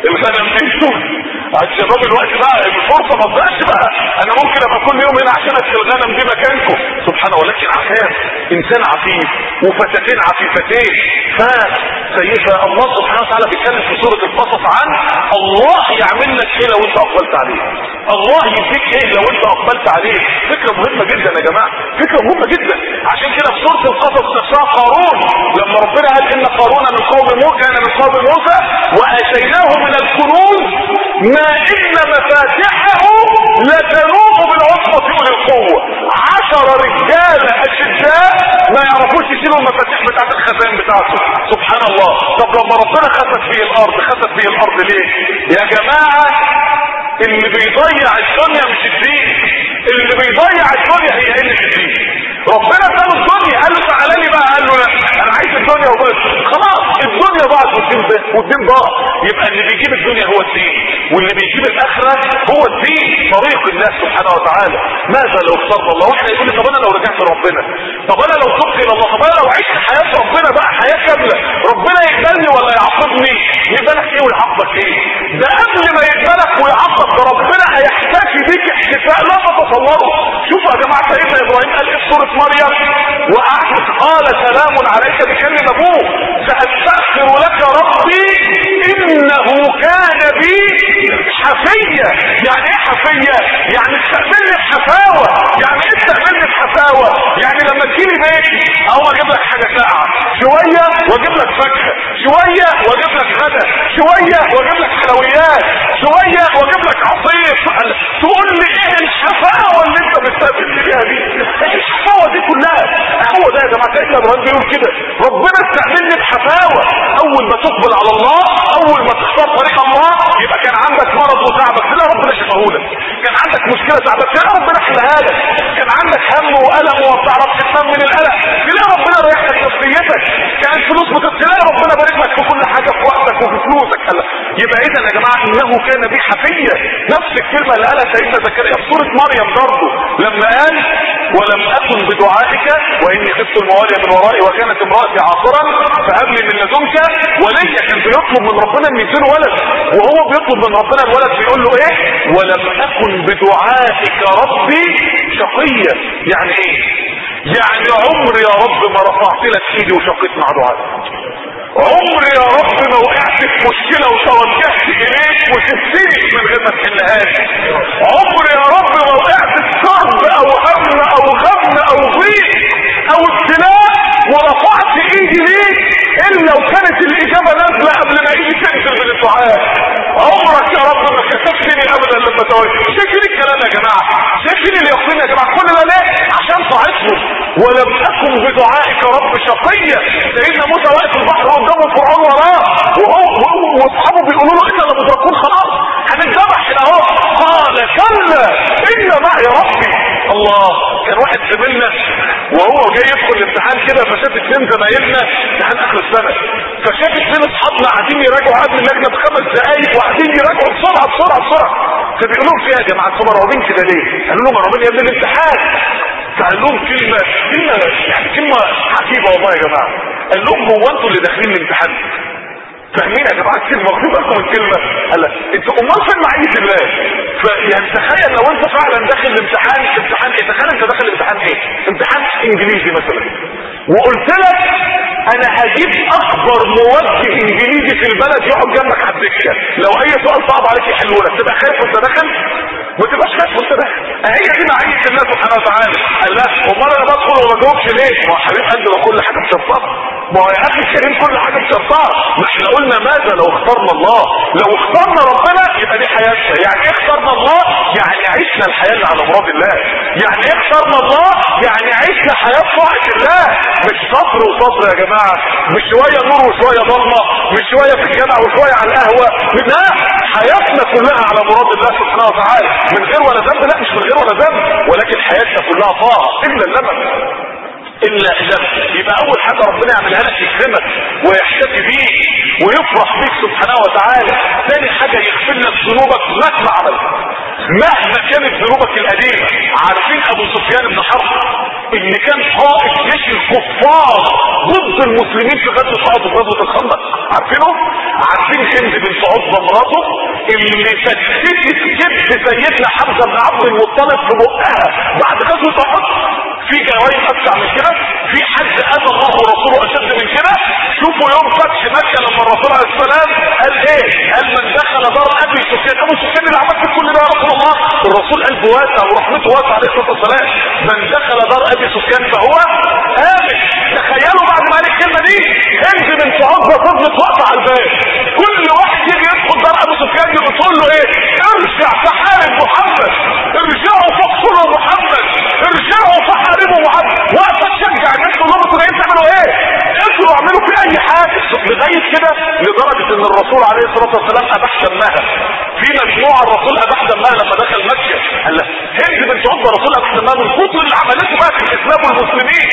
Speaker 1: الغنم دي الشباب الوقت بقى الفرصة ما تضيعش بقى. أنا ممكن أبقى كل يوم هنا عشان اسال الغنم دي مكانكم. سبحان الله ولكن عفاف إنسان عفيف وفتاتين عفيفتين فسيدنا الله سبحانه وتعالى بيتكلم في سورة القصص عن الله يعمل لك إيه لو أنت أقبلت عليه. الله يديك إيه لو أنت أقبلت عليه. فكرة مهمة جدا يا جماعة فكرة مهمة جدا. عشان كده في سورة القصص نفسها قارون. لما ربنا قال إن قارون من قوم موسى كان من قوم موسى وآتيناه من الكنوز ما إن مفاتحه لتنوء بالعصبة اولي القوة عشر رجالة اشداء ما يعرفوش يشيلوا المفاتيح بتاعت الخزان بتاعته. سبحان الله طب لما ربنا خسف فيه الأرض خسف فيه الأرض ليه؟ يا جماعة اللي بيضيع الدنيا مش الدين. اللي بيضيع الدنيا هي قله الدين. ربنا اداله الدنيا. قال له تعالى لي بقى. قال له أنا عايز الدنيا وبس. خلاص. الدنيا ضاعت والدين والدين ضاع. يبقى اللي بيجيب الدنيا هو الدين. واللي بيجيب الآخرة هو الدين. طريق الله سبحانه وتعالى. ماذا لو اخترنا الله؟ وإحنا يقول طب أنا لو رجعت لربنا؟ طب أنا لو تبت إلى الله؟ طب أنا لو عشت حياة ربنا بقى حياة كاملة؟ ربنا يقبلني ولا يعاقبني يقبلك إيه ويعاقبك إيه؟ ده قبل ما يقبلك ويعاقبك ده ربنا هيحتفي بيك احتفاء لا تتصوره شوفوا يا جماعة سيدنا إبراهيم قال إيه في سورة مريم قال سلام عليك بكلم أبوه سأستغفر لك ربي إنه كان بي حفية. يعني إيه حفية؟ يعني استقبلني بحفاوة. يعني إيه استقبلني بحفاوة؟ يعني لما تجيلي بيتي اهو أجيب لك حاجة ساقعة شوية وأجيب لك فاكهة شوية وأجيب لك غدا. شوية وأجيب لك حلويات. شوية وأجيب لك عصير. تقول لي إيه الحفاوة اللي انت بتستقبلني بيها دي إيه الحفاوة دي كلها هو جماعة سيدنا إبراهيم بيقول كده؟ ربنا استقبلني بحفاوة أول ما تقبل على الله أول ما تختار طريق الله يبقى كان عندك مرض وتعبك. تلاقي ربنا شفاهولك كان عندك مشكلة تعبك تلاقي ربنا حلها لك. كان عندك هم وألم وما بتعرفش من القلق تلاقي ربنا ريح لك نفسيتك. كانت فلوس تلاقي ربنا بارك لك في كل حاجة في وقتك وفي فلوسك. قال يبقى اذا يا جماعة إنه كان بي حفية. نفس الكلمة اللي قالها سيدنا زكريا في سورة مريم برضه. لما قال ولم أكن بدعائك وإني خفت الموالي من ورائي وكانت امرأتي عاصرا فهب لي من لدنك ولي كان بيطلب من ربنا ان ولد وهو بيطلب من ربنا الولد بيقول له إيه؟ ولم أكن بدعائك ربي شقيا. يعني إيه؟ يعني عمري يا رب ما رفعت لك إيدي وشقيت مع دعائك. عمري يا رب ما وقعت في مشكلة وتوجهت إليك وسبتني من غير ما تحلهاش. عمري يا رب ما وقعت في كرب أو هم أو غم أو ضيق أو ابتلاء ورفعت إيدي ليك الا وكانت الإجابة نازلة قبل ما ايدي تنزل من الدعاء عمرك يا رب ما كسفتني ابدا لما توجه شايفين الكلام يا جماعة. شايفين اليقين يا جماعة. كل ده ليه عشان طاعتهم ولم أكن بدعائك رب شقيا. سيدنا موسى واقف البحر قدامه فرعون وراه وهو واصحابه بيقولوا له إحنا لمدركون خلاص. هنتذبح هنا أهو. قال كلا. إن معي ربي. الله. كان واحد زميلنا وهو جاي يدخل الامتحان كده فشاف اثنين زمايلنا. امتحان آخر السنة. فشاف اثنين اصحابنا قاعدين يراجعوا قبل اللجنه بخمس دقايق وقاعدين يراجعوا بسرعة بسرعة بسرعة. فبيقولوا لهم فيها يا جماعة؟ أنتوا مرعوبين كده ليه؟ قالوا لهم مرعوبين يا ابن الامتحان. فقال لهم كلمة كلمة يعني كلمة عجيبة والله يا جماعة. قال لهم هو أنتوا اللي داخلين الامتحان؟ فاهمين يا جماعة كتير مكتوب لكم الكلمة قال أنتوا أمال فين معيه الله؟ فيعني تخيل لو أنت فعلا داخل الامتحان امتحان إيه؟ تخيل أنت داخل الامتحان إيه؟ امتحان إنجليزي مثلا. وقلت لك أنا هجيب أكبر موجه إنجليزي في البلد يقعد جنبك على الدكة. لو أي سؤال صعب عليك يحلوه لك. تبقى خايف وأنت داخل؟ ما تبقاش خايف وأنت داخل. هي دي معيه الله سبحانه وتعالى. قال لا امال أنا بدخل وما بجاوبش ليه ما هو حبيب قلبي ما كل حاجة مشطبه ما هو يا أخي الكريم كل حاجة مشطبه ما إحنا قلنا ماذا لو اخترنا الله؟ لو اخترنا ربنا يبقى دي حياتنا يعني إيه اخترنا الله؟ يعني عشنا الحياة اللي على مراد الله. يعني إيه اخترنا الله؟ يعني عشنا حياة طاعه الله. مش صبر وصبر يا جماعة. مش شوية نور وشوية ضلمة. مش شوية في الجامع وشوية على القهوة. لا حياتنا كلها على مراد الله سبحانه وتعالى. من غير ولا ذنب لا مش من غير ولا ذنب. ولكن حياتنا كلها طاعة إلا اللبن. الا إذا يبقى أول حاجة ربنا يعملها لك يكرمك ويحتفي بيك ويفرح بيك سبحانه وتعالى. ثاني حاجة يغفر لك ذنوبك مهما عملت مهما كانت ذنوبك القديمه عارفين أبو سفيان بن حرب؟ اللي كان قائد جيش الكفار ضد المسلمين في غزوة أحد وغزوه الخندق. عارفينه؟ عارفين هند بنت عتبه مراته؟ اللي فتتت كبد سيدنا حمزة بن عبد المطلب في بقها بعد غزوة أحد في جوائز ابشع من كده. في حد الله ورسوله أشد من كده؟ شوفوا يوم فتح مكة لما الرسول عليه السلام قال إيه؟ قال من دخل دار أبي سفيان أبو سفيان اللي عمل في كل ده يا رسول الله. الرسول قلبه واسع ورحمته واسعة عليه الصلاة والسلام. من دخل دار أبي سفيان فهو آمن. تخيلوا بعد ما قال الكلمة دي هند من صعوبه فضلت واقفه على الباب. كل واحد يجي يدخل دار أبو سفيان يقول له إيه؟ ارجع فحارب محمد. ارجعوا فاقتلوا محمد. ارجعوا فحاربوا محمد واقفه تشجع الناس كلهم أنتوا جايين تعملوا إيه اجروا اعملوا في اي حاجة لغايه كده لدرجة إن الرسول عليه الصلاة والسلام أباح دمها. في مجموعة الرسول أباح دمها لما دخل مكه قال لها هند بنت عتبه الرسول أباح دمها من كتر اللي عملته بقى في الإسلام والمسلمين.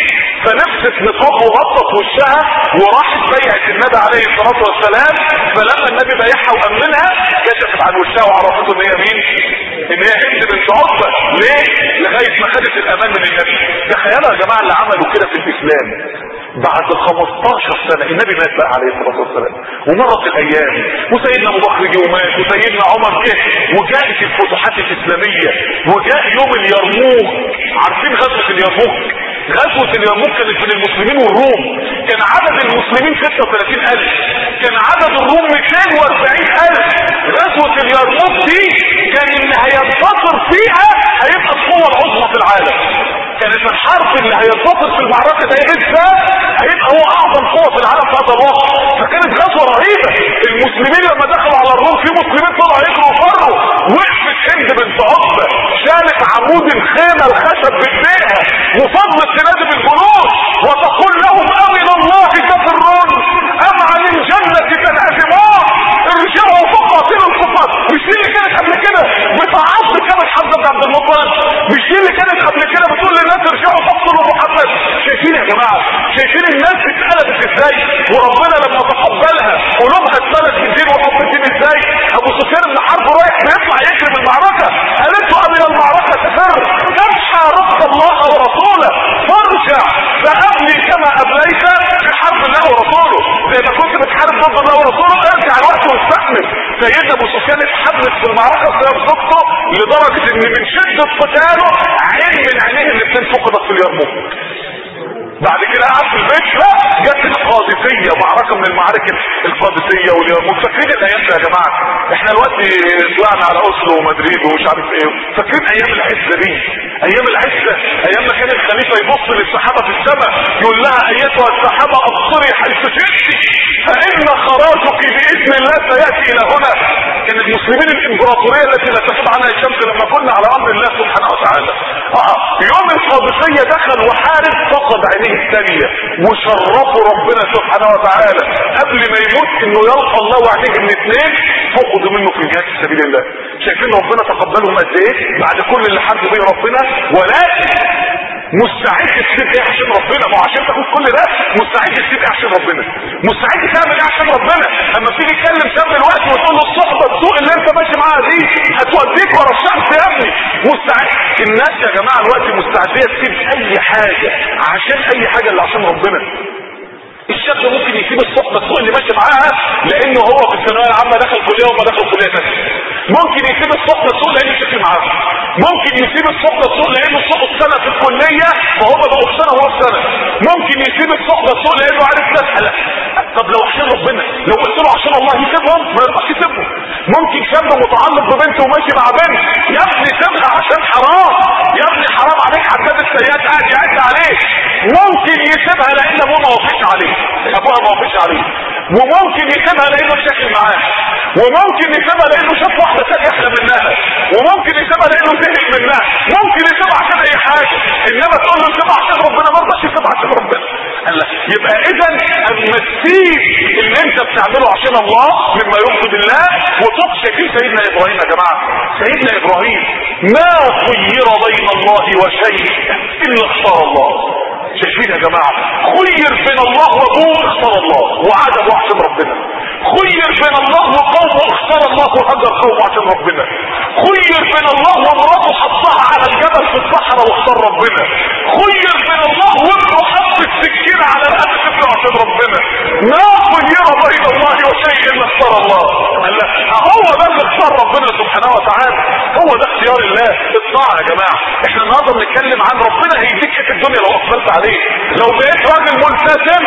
Speaker 1: فلبست نقاب وغطت وشها وراحت بيعت النبي عليه الصلاة والسلام. فلما النبي بايعها وأمنها كشفت عن وشها وعرفته إن هي مين؟ إن هي هند بنت عتبه ليه؟ لغاية ما خدت الأمان من النبي. تخيلوا يا جماعة اللي عملوا كده في الإسلام. بعد 15 سنة النبي مات بقى عليه الصلاة والسلام. ومرت الأيام وسيدنا أبو بكر جه ومات وسيدنا عمر جه وجاءت الفتوحات الإسلامية وجاء يوم اليرموك. عارفين غزوة اليرموك؟ غزوة اليرموك كانت بين المسلمين والروم. كان عدد المسلمين 36000 كان عدد الروم 240000 غزوة اليرموك دي كان اللي هينتصر فيها هيبقى القوة العظمى في العالم. كانت الحرب اللي هينتصر في المعركة ده؟ بالذات هيبقى هو أعظم قوة في العالم في هذا الوقت. فكانت غزوة رهيبة. المسلمين لما دخلوا على الروم في مسلمين طلعوا يجروا وفروا وقفت هند بنت عتبة شالت عمود الخيمة الخشب بايديها وفضلت تنادي بالجنود وتقول لهم أمن الله تفرون أم عن الجنة تنهزمون ارجعوا فقاتلوا الكفار. مش دي اللي كانت قبل كده؟ بتعظ كانت حمزة بن عبد المطلب. مش دي اللي كانت قبل كده بتقول للناس ارجعوا فاقتلوا محمد؟ شايفين يا جماعة شايفين الناس اتقلبت إزاي؟ وربنا لما تقبلها قلوبها اتملت بالدين وحب الدين إزاي؟ أبو سفيان بن حرب رايح بيطلع يجري من المعركة. قالت له قبل المعركة تفر. تمحى رب الله ورسوله. فارجع فأبني كما ابليت في حرب الله ورسوله. زي ما كنت بتحارب ضد الله ورسوله ارجع الوقت واستحمل سيدنا ابو سفيان اتحمس في المعركة بسبب صدقه لدرجة إن من شدة قتاله عين من عينيه الاثنين فقدت في اليرموك. بعد كده قعد في البيت لا جت القادسية معركة من المعارك القادسية واليرموك فاكرين الأيام دي يا جماعة. إحنا دلوقتي طلعنا على أوسلو ومدريد ومش عارف إيه. فاكرين أيام العزة دي؟ أيام العزة أيام ما كان الخليفة يبص للسحابة في السماء يقول لها أيتها السحابة أبصري حيث شئت فإن خراجك بإذن الله سيأتي إلى هنا. كان المسلمين الإمبراطورية التي لا تفض عنها الشمس لما كنا على أمر الله سبحانه وتعالى. آه يوم القادسية دخل وحارب فقد عينيه. الثانية وشرفوا ربنا سبحانه وتعالى. قبل ما يموت إنه يلقى الله وعينيه الاثنين فقدوا منه في الجهاد في سبيل الله. شايفين ربنا تقبلهم قد إيه؟ بعد كل اللي حد به ربنا ولكن مستعد تسيب إيه عشان ربنا؟ ما عشان تاخد كل ده مستعد تسيب إيه عشان ربنا؟ مستعد تعمل إيه عشان ربنا؟ أما تيجي تكلم شاب دلوقتي وتقول له الصحبة السوء اللي أنت ماشي معاها دي هتوديك ورا الشمس يا ابني. مستعد الناس يا جماعة الوقت مستعديه تسيب أي حاجة عشان أي حاجة اللي عشان ربنا. الشاب ممكن يسيب الصحبه السوء اللي ماشي معاها لأنه هو في الثانوية العامة دخل كلية وما دخل كلية ثانية ممكن يسيب الصحبه السوء لأنه شكل معاها. ممكن يسيب الصحبه السوء لأنه الصحبه سنه في الكلية فهم بقوا في سنه وهو في سنه ممكن يسيب الصحبه السوء لأنه عارف ناس طب لو عشان ربنا لو قلت له عشان الله يسيبهم ما يرضاش يسيبهم. ممكن شاب متعلق ببنت وماشي مع بنت يا ابني سيبها عشان حرام. يا ابني حرام عليك حساب السيئات قاعد يعد عليك. ممكن يسيبها لأن ابوها ما وافقش عليه. ابوها ما وافقش عليه وممكن يسيبها لأنه بشكل معاه. وممكن يسيبها لأنه شاف واحدة ثانية أحلى منها. وممكن يسيبها لأنه زهق منها. ممكن يسيبها عشان اي حاجة. إنما تقول له سيبها عشان ربنا ما رضاش يسيبها عشان ربنا. قال لك يبقى اذا اما اللي أنت بتعمله عشان الله مما يرضي بالله وتخشى في سيدنا إبراهيم يا جماعة. سيدنا إبراهيم ما خير بين الله وشيء إلا اختار الله. شايفين يا جماعة؟ خير بين الله وابوه اختار الله ابوه عشان ربنا. خير بين الله وقومه اختار الله وهجر قومه عشان ربنا. خير بين الله ومراته حطها على الجبل في الصحراء واختار ربنا. خير بين الله وابنه حط السكينة على القلب ابنه عشان ربنا. ما خير بين الله وشيء الا اختار الله. قال هو ده اللي اختار ربنا سبحانه وتعالى. هو ده اختيار الله. الطاعه يا جماعة. إحنا النهارده بنتكلم عن ربنا هيديك في الدنيا لو أقبلت عليه. لو بقيت راجل ملتزم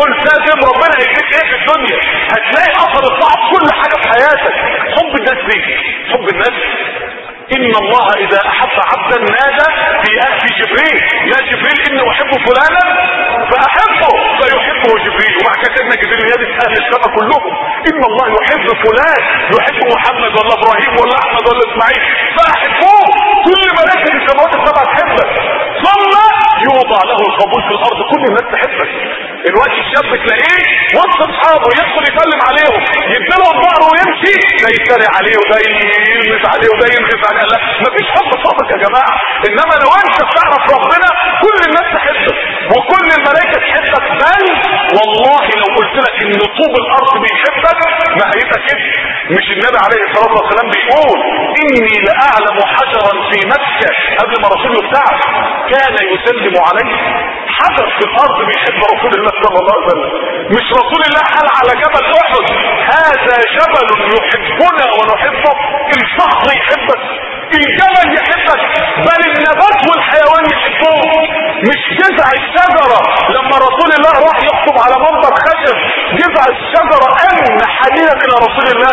Speaker 1: ملتزم ربنا هيديك إيه في الدنيا. هتلاقي أثر الطاعه في كل حاجة في حياتك. حب الناس ليك حب الناس. ان الله اذا احب عبدا نادى في في جبريل يا جبريل اني احب فلانا فأحبه فيحبه جبريل. ومع كده جبريل يد أهل السماء كلهم. ان الله يحب فلان يحب محمد ولا إبراهيم ولا أحمد ولا إسماعيل. فأحبوه. كل ملائكه السماوات السبع تحبك ثم يوضع له القبول في الأرض. كل الناس تحبك. الوقت الشاب تلاقيه وسط أصحابه يدخل يسلم عليهم. يديلهم ظهره ويمشي. ده يتريق عليه وده يلمس عليه وده ينغز عليه. لا مفيش حب صادق يا جماعة. إنما لو انت بتعرف ربنا كل الناس تحبك وكل الملائكه تحبك بل والله لو قلت لك إن طوب الأرض بيحبك ما هيبقى كده مش النبي عليه الصلاة والسلام بيقول إني لأعلم حجرا في مكة. قبل ما رسوله يبتعث كان يسلم عليه حجر في الأرض بيحب رسول الله صلى الله عليه وسلم. مش رسول الله قال على جبل أحد هذا جبل يحبنا ونحبه. الصخر يحبك. الجبل يحبك بل النبات والحيوان يحبوه مش جذع الشجرة لما رسول الله راح يخطب على منبر خشب جذع الشجرة امن حنينا إلى رسول الله.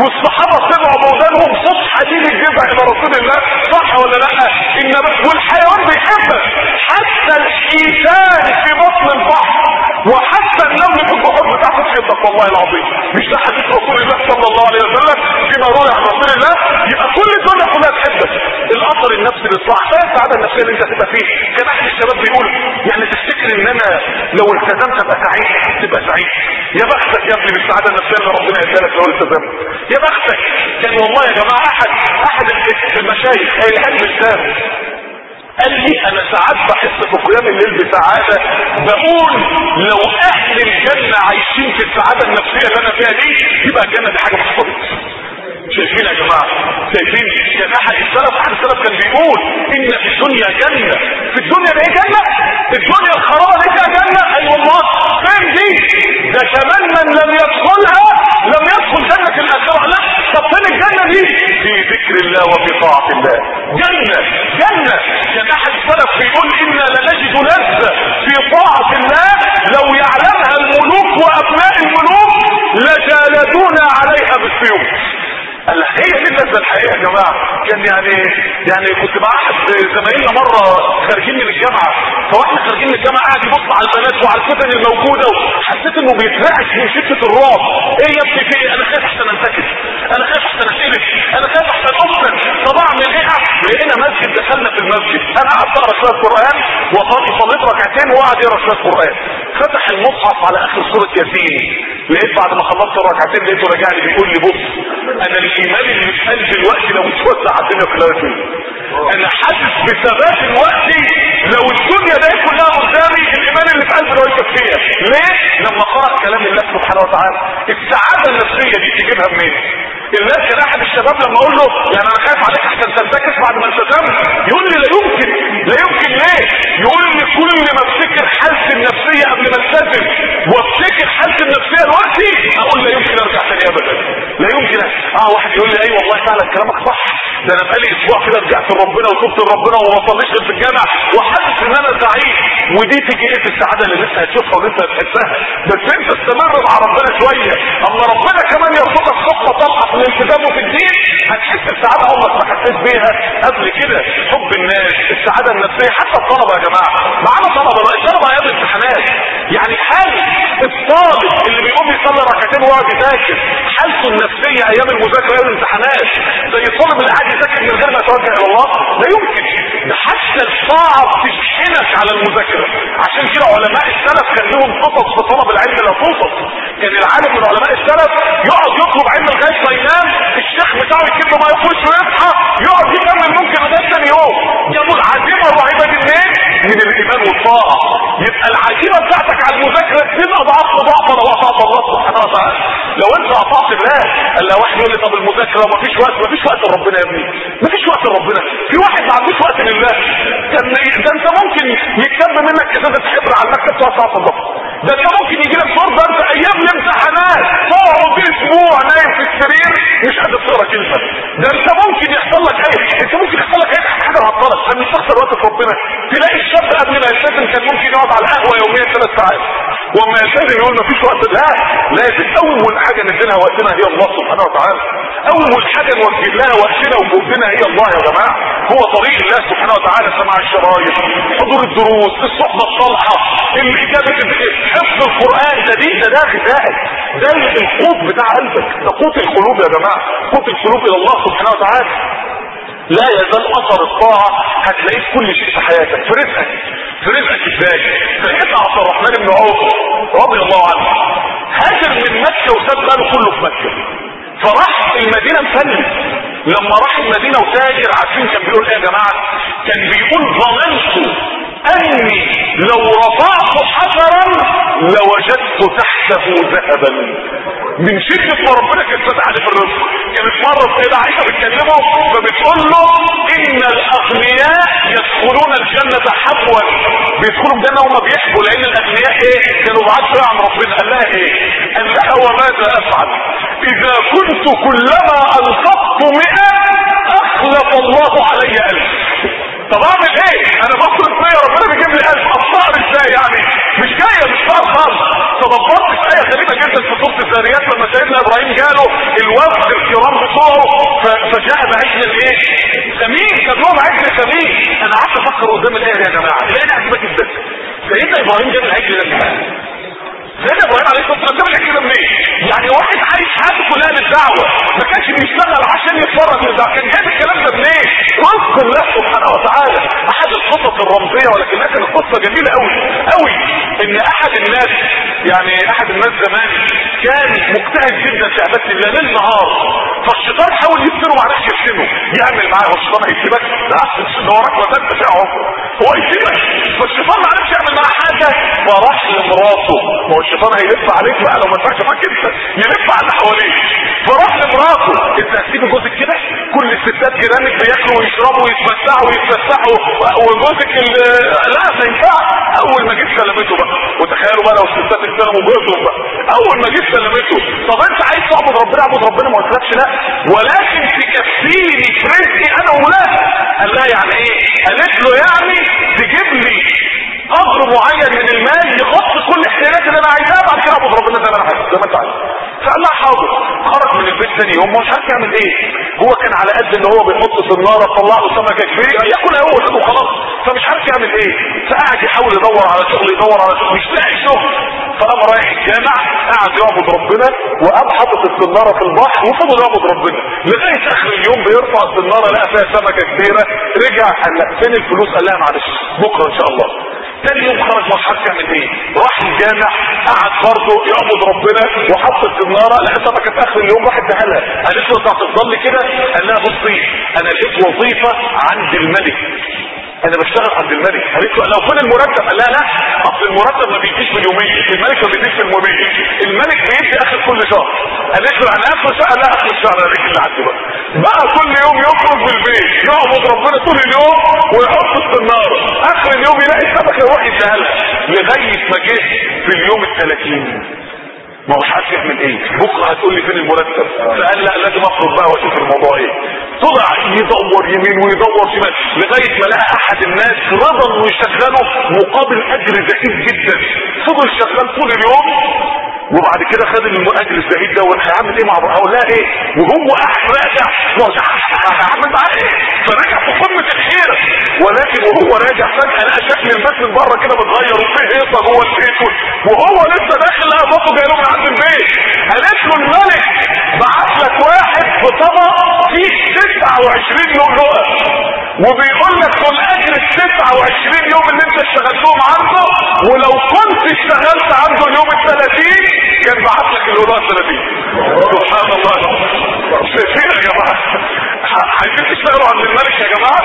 Speaker 1: والصحابة سمعوا بودانهم صوت حنين الجذع إلى رسول الله. صح ولا لأ؟ النبات والحيوان بيحبك. حتى الحيتان في بطن البحر وحتى النمل في البحور بتاعته تحبك والله العظيم. مش ده حديث رسول الله صلى الله عليه وسلم؟ فيما روي عن رسول الله يبقى كل الدنيا كلها تحبك. الاثر النفسي للصلاح فاهم السعاده النفسية اللي انت هتبقى فيه كان احد الشباب بيقول يعني تفتكر ان أنا لو التزمت أبقى سعيد؟ تبقى سعيد. يا بختك يا ابني بالسعاده النفسية اللي ربنا يديها لك لو التزمت. يا بختك كان والله يا جماعة أحد أحد المشايخ قايلها لي بالذات قال لي أنا ساعات بحس في قيام الليل بسعادة. بقول لو أهل الجنة عايشين في السعادة النفسية اللي أنا فيها دي يبقى الجنة دي حاجة محفظة شايفين يا جماعة. شايفين؟ كان أحد السلف أحد السلف كان بيقول إن في الدنيا جنة. في الدنيا دي جنة؟ الدنيا الخرابة دي فيها جنة؟ أي أيوة والله. فين دي؟ ده كمان من لم يدخلها لم يدخل جنة الآخرة. لا. طب فين الجنة دي؟ في ذكر الله وفي طاعة الله. جنة جنة. كان أحد السلف بيقول إنا لنجد لذة في طاعة الله. لو يعلمها الملوك وأبناء الملوك لجالدونا عليها بالسيوف قال هي دي اللذة الحقيقة يا جماعة. كان يعني يعني كنت مع احد زمايلنا مرة خارجين من الجامعة. فواحنا خارجين من الجامعة قاعد يبص على البنات وعلى الفتن الموجودة وحسيت إنه بيترعش من شدة الرعب. إيه يا ابني في إيه؟ أنا خايف أحسن أنتكس. أنا خايف أحسن اتقلب أنا خايف أحسن افتن طب اعمل إيه لقينا مسجد دخلنا في المسجد. أنا قعدت أقرأ شوية قرآن وصلي صليت ركعتين وقعد يقرأ شوية قرآن. فتح المصحف على آخر سورة ياسين. لقيت بعد ما خلصت الركعتين لقيته راجع لي بيقول لي بص أنا الإيمان اللي في قلبي دلوقتي لو اتوزع على الدنيا كلها فيه. أنا حاسس بثبات الوقت لو الدنيا دي كلها قدامي الإيمان اللي في قلبي لو فيها ليه؟ لما قرأ كلام الله سبحانه وتعالى. السعادة النفسية دي تجيبها منين؟ الناس كان احد الشباب لما أقول له يعني أنا خايف عليك احسن تنتكس بعد ما التزمت يقول لي لا يمكن لا يمكن ليه؟ يقول لي كل ما افتكر حالتي النفسية قبل ما التزم وافتكر حالتي النفسية دلوقتي أقول لا يمكن أرجع تاني ابدا. لا يمكن. آه واحد يقول لي اي أيوة والله فعلا كلامك صح. ده أنا بقالي أسبوع كده رجعت لربنا وتبت لربنا وما صليتش في الجامع. وحاسس إن أنا سعيد. ودي إيه في السعادة اللي لسه هتشوفها ولسه هتحسها؟ بس انت استمر مع ربنا شوية. أما ربنا كمان يرزقك خطه طلقه في الالتزام وفي الدين هتحس بسعادة عمرك ما حسيت بيها قبل كده. حب الناس السعادة النفسية حتى الطلبة يا جماعة. معانا طلبة الطلبة أيام الامتحانات يعني حال الطالب اللي بيقوم يصلي ركعتين ويقعد يذاكر حالته النفسية أيام المذاكرة أيام الامتحانات. زي الطالب اللي قاعد يذاكر من غير ما يتوجه إلى الله؟ لا يمكن. ده حتى الطاعة بتشحنك على المذاكرة. عشان كده علماء السلف كان لهم قصص في طلب العلم لا توصف كان العالم من علماء السلف يقعد يطلب علم لغاية ما ينام. الشيخ بتاعه يكتب ما يخش ويصحى. يقعد يكمل ممكن لغاية ثاني يوم. دي منين؟ من الايمان والطاعه يبقى العزيمه بتاعتك على المذاكرة تزيد اضعاف مضاعفه لو اطعت الله سبحانه وتعالى لو أنت اطعت الله الا واحد يقول لي طب المذاكرة مفيش وقت مفيش وقت لربنا يا ابني. مفيش وقت لربنا. في واحد ما عندوش وقت لله. ده أنت ممكن يكتب منك ازازه حبر على المكتب تقعد ساعة تنظف ده أنت ممكن يجي لك صور أنت أيام الامتحانات تقعد أسبوع نايم في السرير مش قادر تقرأ كلمة. ده أنت ممكن يحصل لك إيه أنت ممكن يحصل لك إيه حاجة تعطلك عشان تخسر وقت ربنا تلاقي الشاب قبل ما يلتزم كان ممكن يقعد على القهوة يوميا ثلاث ساعات. وما يلتزم يقول مفيش وقت لا لازم أول حاجة نديلها وقتنا هي الله سبحانه وتعالى. أول حاجة نوجه لها وقتنا وجهدنا هي الله يا جماعة. هو طريق الله سبحانه وتعالى سماع الشرايط حضور الدروس الصحبة الصالحة الإجابة حفظ القرآن ده دين ده ده ده القوت بتاع قلبك. ده قوت القلوب يا جماعة. قوت القلوب إلى الله سبحانه وتعالى. لا يزال أثر الطاعة هتلاقيه في كل شيء في حياتك. في رزقك في رزقك إزاي سيدنا عبد الرحمن بن عوف رضي الله عنه. هاجر من مكة وساب ماله كله في مكة. فراح المدينة مفلس لما راح المدينة وتاجر عارفين كان بيقول إيه يا جماعة؟ كان بيقول ظننت أني لو رفعت حجرا لوجدت تحته ذهبا. من شدة ما ربنا كان فتح عليه في الرزق. كانت مرة السيدة عائشة بتكلمه فبتقول له إن الأغنياء يدخلون الجنة حبوا. بيدخلوا الجنة وهم بيحبوا لأن الأغنياء إيه؟ كانوا بعاد شوية عن ربنا. قال لها إيه؟ قال لها وماذا أفعل؟ إذا كنت كلما انفقت مئة اخلف الله علي ألف. طب اعمل إيه؟ أنا بصرف مية ربنا بيجيب لي ألف. اصطار إزاي يعني؟ مش جاية مش صار خالص. تدبرت في إيه غريبة جدا في سورة الذاريات لما سيدنا إبراهيم جاله الوفد الكرام بتوعه فجاء بعجل الإيه؟ سمين كان لهم عجل سمين أنا قعدت أفكر قدام الآية يا جماعة. الآية عجيبة جدا. سيدنا إبراهيم جاب العجل ده سيدنا إبراهيم عليه الصلاة والسلام جاب العجل منين يعني واحد عايش حياته كلها للدعوه ما كانش بيشتغل عشان يتفرج للدعوه كان جايب الكلام ده منين رزق الله سبحانه وتعالى أحد القصص الرمزية ولكنها كانت قصه جميلة قوي قوي إن أحد الناس يعني أحد الناس زمان كان مجتهد جدا في عبادة الله ليل نهار فالشيطان حاول يفتنه ما عرفش يفتنه. يعمل معاه والشيطان هيسيبك لا ده وراك وزن بتاعه هو يسيبك فالشيطان ما عرفش يعمل معاه حاجة فراح لمراته. ما هو الشيطان هيلف عليك بقى لو ما ينفعش معاك انت. يلف على اللي حواليك. فراح لمراته. انت هتسيب جوزك كده؟ كل الستات جيرانك بياكلوا ويشربوا ويتفسحوا ويتفسحوا وجوزك لا ما ينفعش. أول ما جيت سلمته بقى. وتخيلوا بقى لو الستات اجتنبوا جوزهم بقى. أول ما جيت سلمته. طب انت عايز تعبد ربنا اعبد ربنا ما قلتلكش لا. ولكن تكفيني في رزقي أنا وولادي. قال لها يعني إيه؟ قالت له يعني تجيب لي قدر معين من المال يغطي كل احتياجاتي اللي أنا عايزها بعد كده اعبد ربنا زي ما أنا عايز زي ما أنت عايز. فقال لها حاضر. خرج من البيت ثاني يوم مش عارف يعمل إيه. هو كان على قد إن هو بيحط في النار طلع له سمكه كبيره ياكلها هو ولاده وخلاص. فمش عارف يعمل إيه. فقعد يحاول يدور على شغل يدور على شغل مش لاقي شغل. فقام رايح الجامع قعد يعبد ربنا وقام حاطط السنارة في البحر وفضل يعبد ربنا. لغاية آخر اليوم بيرفع السنارة لقى فيها سمكة كبيرة. رجع قال فين الفلوس؟ قال لها معلش بكرة إن شاء الله. تاني يوم خرج عارف يعمل إيه؟ راح الجامع قعد برضه يعبد ربنا وحط السناره لقى سمكه في آخر اليوم راح اداها لها قالت له أنت هتفضل كده؟ قال لها بصي أنا لقيت وظيفة عند الملك. أنا بشتغل عند الملك. قالت له لو فين المرتب قال لا لا أصل المرتب ما بيجيش من يومين الملك ما بيجيش من يومين الملك بيجي آخر كل شهر. قالت له يعني آخر شهر؟ لا آخر الشهر أنا اللي عندي بقى. بقى كل يوم يخرج في البيت يعبد ربنا طول اليوم ويحط النار. آخر اليوم يلاقي السمكه يروح يديها لغاية ما جه في اليوم ال 30 ما هوش عارف يعمل إيه؟ بكرة هتقول لي فين المرتب؟ فقال لا لازم أخرج بقى وأشوف الموضوع إيه. طلع يدور يمين ويدور شمال لغاية ما لقى أحد الناس رضا انه يشغله مقابل أجر زهيد جدا. فضل شغال طول اليوم وبعد كده خد الأجر الزهيد ده هيعمل إيه مع هقول إيه وهو قاعد راجع. هعمل معاه إيه؟ فرجع في قمة الحيره ولكن وهو راجع فجأة لقى شكل البيت من بره كده متغير وفيه هيصه جوه البيت وهو لسه داخل لقى بطه جاي له عند البيت. قالت له الملك بعت لك واحد في طبق فيه 29 لؤلؤه وبيقول لك دول اجر ال 29 يوم اللي انت اشتغلتهم عنده ولو كنت اشتغلت عنده اليوم ال 30 كان بعت لك اللؤلؤه 30 سبحان الله. شايفين يا جماعة. عايزين تشتغلوا عند الملك يا جماعة؟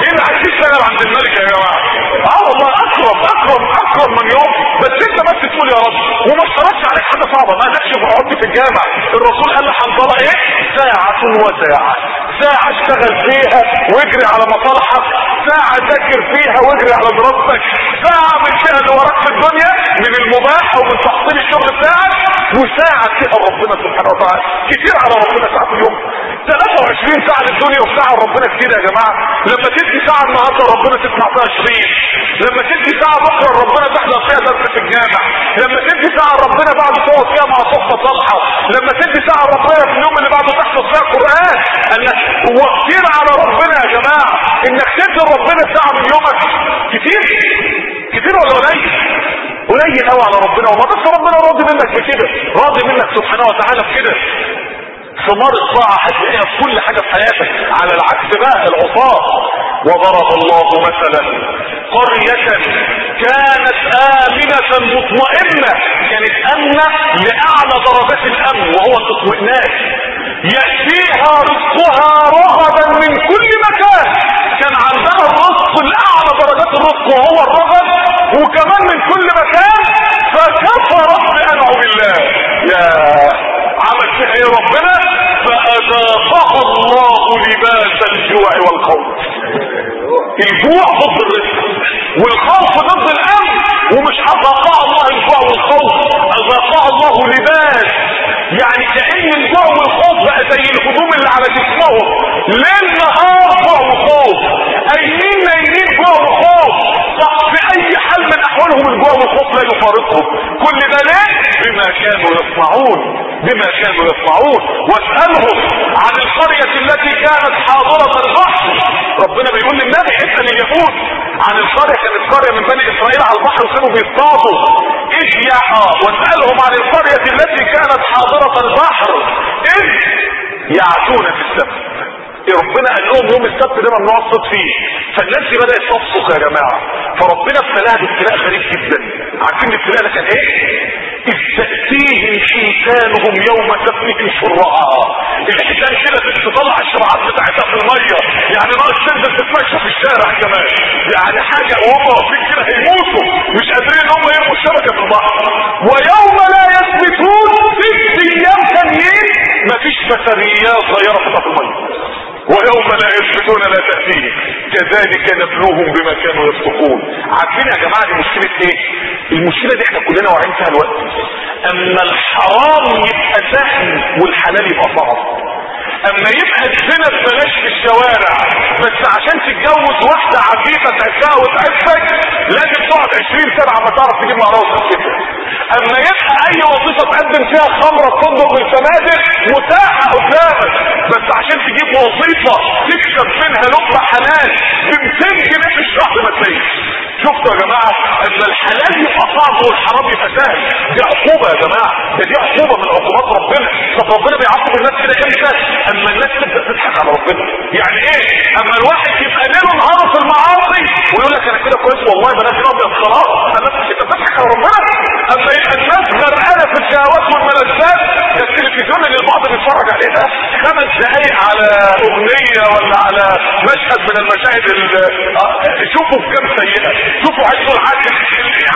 Speaker 1: مين عايز يشتغل عند الملك يا جماعة؟ آه والله. اكرم اكرم اكرم من يوم. بس أنت بس تقول يا رب وما اشترطش عليك حاجة صعبة. ما قالكش اقعد في الجامع. الرسول قال لحنظلة إيه؟ ساعه وساعه ساعه اشتغل فيها واجري على مصالحك. ساعة ذاكر فيها واجري على دراستك ساعة من فيها اللي وراك في الدنيا من المباح أو من تحصيل الشغل بتاعك وساعة فيها ربنا سبحانه وتعالى. كتير على ربنا ساعة في اليوم. 23 ساعة للدنيا وساعة ربنا كتير يا جماعة. لما تدي ساعة النهاردة ربنا تسمع فيها شريط لما تدي ساعة بكرة ربنا تحضر فيها درس في الجامع. لما تدي ساعة ربنا بعد تقعد فيها مع صحبة صالحة. لما تدي ساعة ربنا في اليوم اللي بعده تحفظ فيها القرآن أنك هو كتير على ربنا يا جماعة إنك تدي ربنا ساعة من يومك. كتير؟ كتير ولا قليل؟ قليل قوي على ربنا وما بس ربنا راضي منك بكده. راضي منك سبحانه وتعالى بكده. ثمار الطاعة هتلاقيها في كل حاجة في حياتك. على العكس بقى العصاة وضرب الله مثلا قرية كانت آمنة مطمئنة. كانت أمنة لأعلى درجات الأمن وهو الاطمئنان يأتيها رزقها رغدا من كل مكان. كان عندها الرزق الأعلى درجات الرزق وهو الرغد وكمان من كل مكان فكفرت بأنعم الله يا عمل فيها إيه ربنا فأذاقها الله لباس الجوع والخوف. الجوع ضد الرزق والخوف ضد الأمن ومش أذاقها الله الجوع والخوف أذاقها الله لباس. يعني كأن الجوع والخوف بقى زي الهدوم اللي على جسمهم. ليل نهار جوع وخوف ايمين نايمين جوع وخوف صح في أي حال من أحوالهم الجوع والخوف لا يفارقهم. كل ده بما كانوا يصنعون. بما كانوا يصنعون. واسألهم عن القرية التي كانت حاضرة البحر. ربنا بيقول للنبي اسأل اليهود عن القرية كانت قرية من بني إسرائيل على البحر وكانوا بيصطادوا. إذ يحا واسألهم عن القرية التي كانت حاضرة البحر. إذ يعتون في السبت ربنا قال لهم يوم السبت ده ممنوع الصيد فيه. فالناس دي بدأت تفسق يا جماعة. فربنا ابتلاها بابتلاء غريب جدا. عارفين الابتلاء ده كان إيه؟ إذ تأتيهم حيتانهم يوم سبتهم شرعا الحيتان كده تطلع الشرعات بتاعتها في المية. يعني ناقص تنزل تتمشى في الشارع كمان يعني حاجة وهم واقفين كده هيموتوا. مش قادرين إن هم يرموا الشبكة في البحر. ويوم لا يثبتون ست أيام ثانيين مفيش بشريات صغيرة في المية. ويوم لا يثبتون لا تأتيه كذلك نبلوهم بما كانوا يصدقون. عارفين يا جماعة دي مشكلة إيه؟ المشكلة دي إحنا كلنا واعيين فيها الوقت أما الحرام يبقى سهل والحلال يبقى صعب أما يبقى الزنا ببلاش في الشوارع بس عشان تتجوز واحدة عفيفة تعفها وتعفك لازم تقعد 20 سنة عم تعرف تجيب معرض كده. أما يبقى أي وظيفة تقدم فيها خمرة تنضر بالفنادق متاحة قدامك بس عشان تجيب وظيفة تكسب منها لقمة حلال ب 200 جنيه في الشهر ما تلاقيش. شفتوا يا جماعة؟ إن الحلال يبقى صعب والحرام يبقى سهل دي عقوبة يا جماعة. ده دي عقوبة من عقوبات ربنا. طب ربنا بيعاقب الناس كده إمتى اما الناس تبدا تضحك على ربنا. يعني إيه؟ أما الواحد يبقى ليله نهاره في المعاصي ويقول لك أنا كده كويس والله بلاش ابيض خلاص أنا انت بتضحك على ربنا. أما يبقى الناس غرقانه في الشهوات والملذات ده التلفزيون اللي البعض بيتفرج عليه ده. خمس دقايق على أغنية ولا على مشهد من المشاهد آه، شوفوا كم سيئة. شوفوا عدوا العدد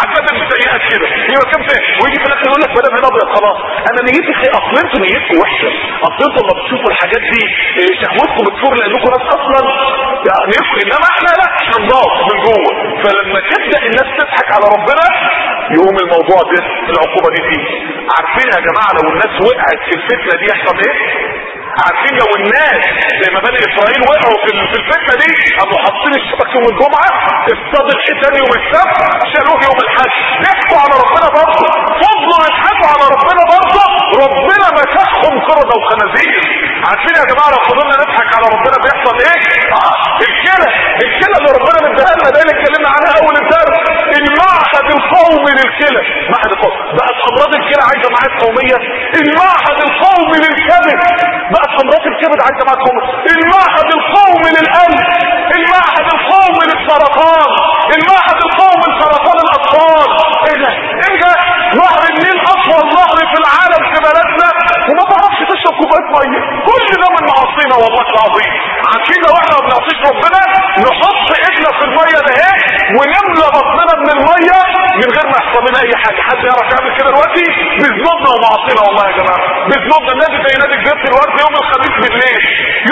Speaker 1: عدد السيئات كده. يبقى كم سيئة. ويجي في الآخر يقول لك بدل هنا ابيض خلاص. أنا نيتي أصل أنتوا نيتكم وحشة. أصل أنتوا لما بتشوفوا الحاجات دي آه، شهوتكم بتفور لأنكم ناس أصلا يعني إنما إحنا لا إحنا نضاف من جوه. فلما تبدأ الناس تضحك على ربنا يقوم الموضوع ده العقوبة دي فيه عارفين يا جماعة لو الناس وقعت في الفتنة دي يحصل إيه؟ عارفين لو الناس زي ما بني إسرائيل وقعوا في الفتنة دي قاموا حاطين الشبك يوم الجمعة اصطاد الحيتان يوم السبت شالوه يوم الحج ضحكوا على ربنا برضه فضلوا يضحكوا على ربنا برضه. ربنا مسخهم قرده وخنازير. عارفين يا جماعة لو فضلنا نضحك على ربنا بيحصل إيه؟ آه الكلى الكلى اللي ربنا مديها لنا ده اللي اتكلمنا عنها أول الدرس. المعهد القومي للكلى. معهد القومي بقت امراض الكلى عايزة معاهد قومية. المعهد القومي للكبد بقت امراض الكبد عايزة معاهد قومية. المعهد القومي للقلب المعهد القومي للسرطان. المعهد القومي لسرطان الأطفال. إيه ده؟ إيه ده؟ نهر النيل أطول نهر في العالم في بلدنا. وما تعرفش تشرب كوباية مية. كل ده من معاصينا والله العظيم. عارفين لو إحنا ما بنعصيش ربنا نحط ايدنا في المية ده إيه ونملى بطننا من المية من غير ما يحصل لنا أي حاجة. حد يعرف يعمل كده دلوقتي؟ بذنوبنا ومعاصينا والله يا جماعة. بذنوبنا. النادي زي نادي جزيره الورد يوم الخميس بالليل.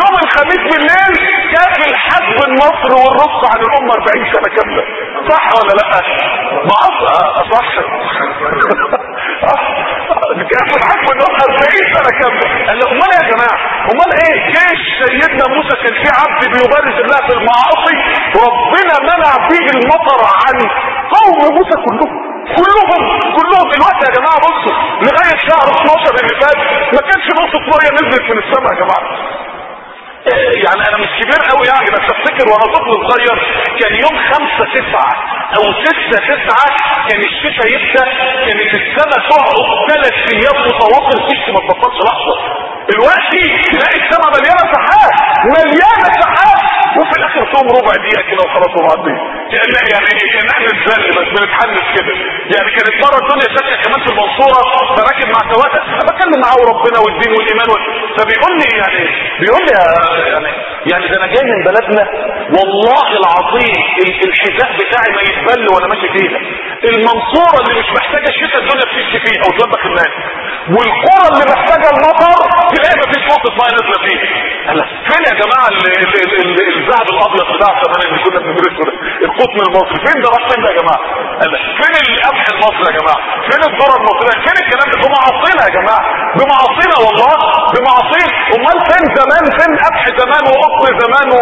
Speaker 1: يوم الخميس بالليل كاف الحجب المصري والرص عن الأمة 40 سنة كاملة. صح ولا لأ؟ ما صح [LAUGHS] كاف الحجب المصري 40 سنه كامله قال له امال يا جماعة امال إيه جيش سيدنا موسى كان في عبد بيبارز الله في المعاصي ربنا منع فيه المطر عن قوم موسى كلهم كلهم كلهم الوقت يا جماعة بصوا لغايه شهر 12 اللي فات ما كانش نقطه ميه نزلت من السماء يا جماعة [LAUGHS] يعني أنا مش كبير قوي يعني بس أفتكر وأنا طفل صغير كان يوم خمسة تسعة أو ستة تسعة كان الشتاء يبدأ كانت السنة تقعد ثلاث أيام متواصل تشتي ما تبطلش لحظة. دلوقتي تلاقي السماء مليانة سحاب مليانة سحاب. وفي الآخر تقوم ربع دقيقة كده وخلاص وبعدين كأن يعني كان إحنا الزل بس بنتحنس كده. يعني كانت مرة الدنيا ساكنة كمان في المنصورة فراكب مع سواق أنا بتكلم معاه ربنا والدين والإيمان وال... فبيقول لي يعني بيقول لي يعني يعني ده أنا جاي من بلدنا. والله العظيم الحذاء بتاعي ما يتبل وأنا ماشي فيها المنصورة اللي مش محتاجة الشتاء الدنيا بتشتي فيها وتلبخ الناس. والقرى اللي محتاجة المطر تلاقي ما فيش نقطة ميه نازلة فيها فين يا جماعة الذهب الأبيض بتاع زمان اللي كنا بندرسه ده القطن المصري. فين ده؟ راح فين ده يا جماعة؟ فين القمح المصري يا جماعة؟ فين الذرة المصرية؟ فين الكلام ده؟ بمعاصينا يا جماعة. بمعاصينا والله. بمعاصينا أمال فين زمان؟ فين قمح زمان وقطن زمان و...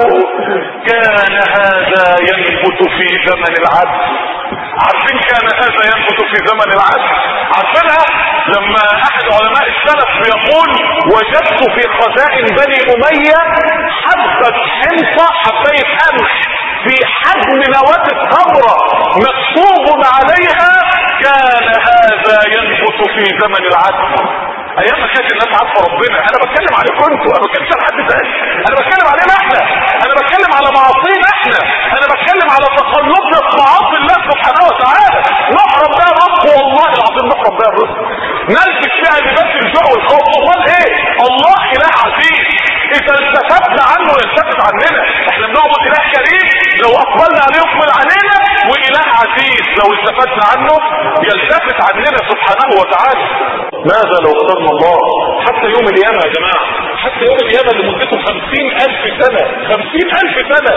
Speaker 1: كان هذا ينبت في زمن العدل. عارفين كان هذا ينبت في زمن العدل؟ عارفينها؟ لما أحد علماء السلف بيقول وجدت في خزائن بني أمية حبة حباية قمح في حجم نواة التمرة مكتوب عليها كان هذا ينبت في زمن العدل. أيام ما كانت الناس عارفة ربنا. أنا بتكلم عليكم أنتوا أنا بتكلمش على حد تاني أنا بتكلم علينا إحنا. أنا بتكلم على معاصينا إحنا. أنا بتكلم على تقلبنا في معاصي الله سبحانه وتعالى. نحرم بها الرزق. والله العظيم نحرم بها الرزق. نلبس فيها لباس الجوع والخوف. امال إيه؟ الله إله عزيز. إذا التفتنا عنه يلتفت عننا. إحنا بنعبد إله كريم لو أقبلنا عليه يقبل علينا وإله عزيز. لو التفتنا عنه يلتفت عننا سبحانه وتعالى. ماذا لو اخترنا الله؟ حتى يوم القيامة يا جماعة. حتى يوم القيامة اللي مدته خمسين ألف سنة خمسين ألف سنة.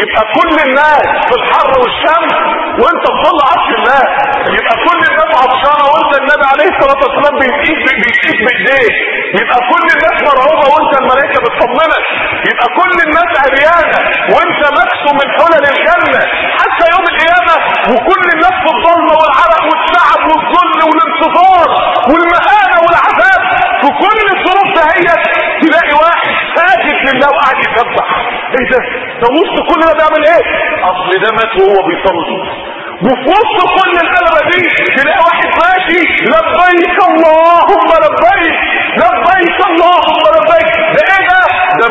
Speaker 1: يبقى كل الناس في الحر والشمس وانت بظل عرش الله. يبقى كل الناس عطشانه وانت النبي عليه الصلاة والسلام بيسقيك بيسقيك بايديه يبقى كل الناس مرعوبه وانت الملائكة بتطمنك. يبقى كل الناس عريانه وانت مكسو من حلل الجنة. حتى يوم القيامة وكل الناس في الظلمة والعرق والتعب والذل والانتظار والمهانه والعذاب في كل الظروف دهيت تلاقي واحد ساجد لله وقاعد يسبح إيه ده؟ ده وسط كل ده بيعمل إيه؟ أصل ده مات وهو بيصلي. وفي وسط كل القلبه دي تلاقي واحد ماشي لبيك اللهم لبيك لبيك اللهم لبيك. ده إيه ده؟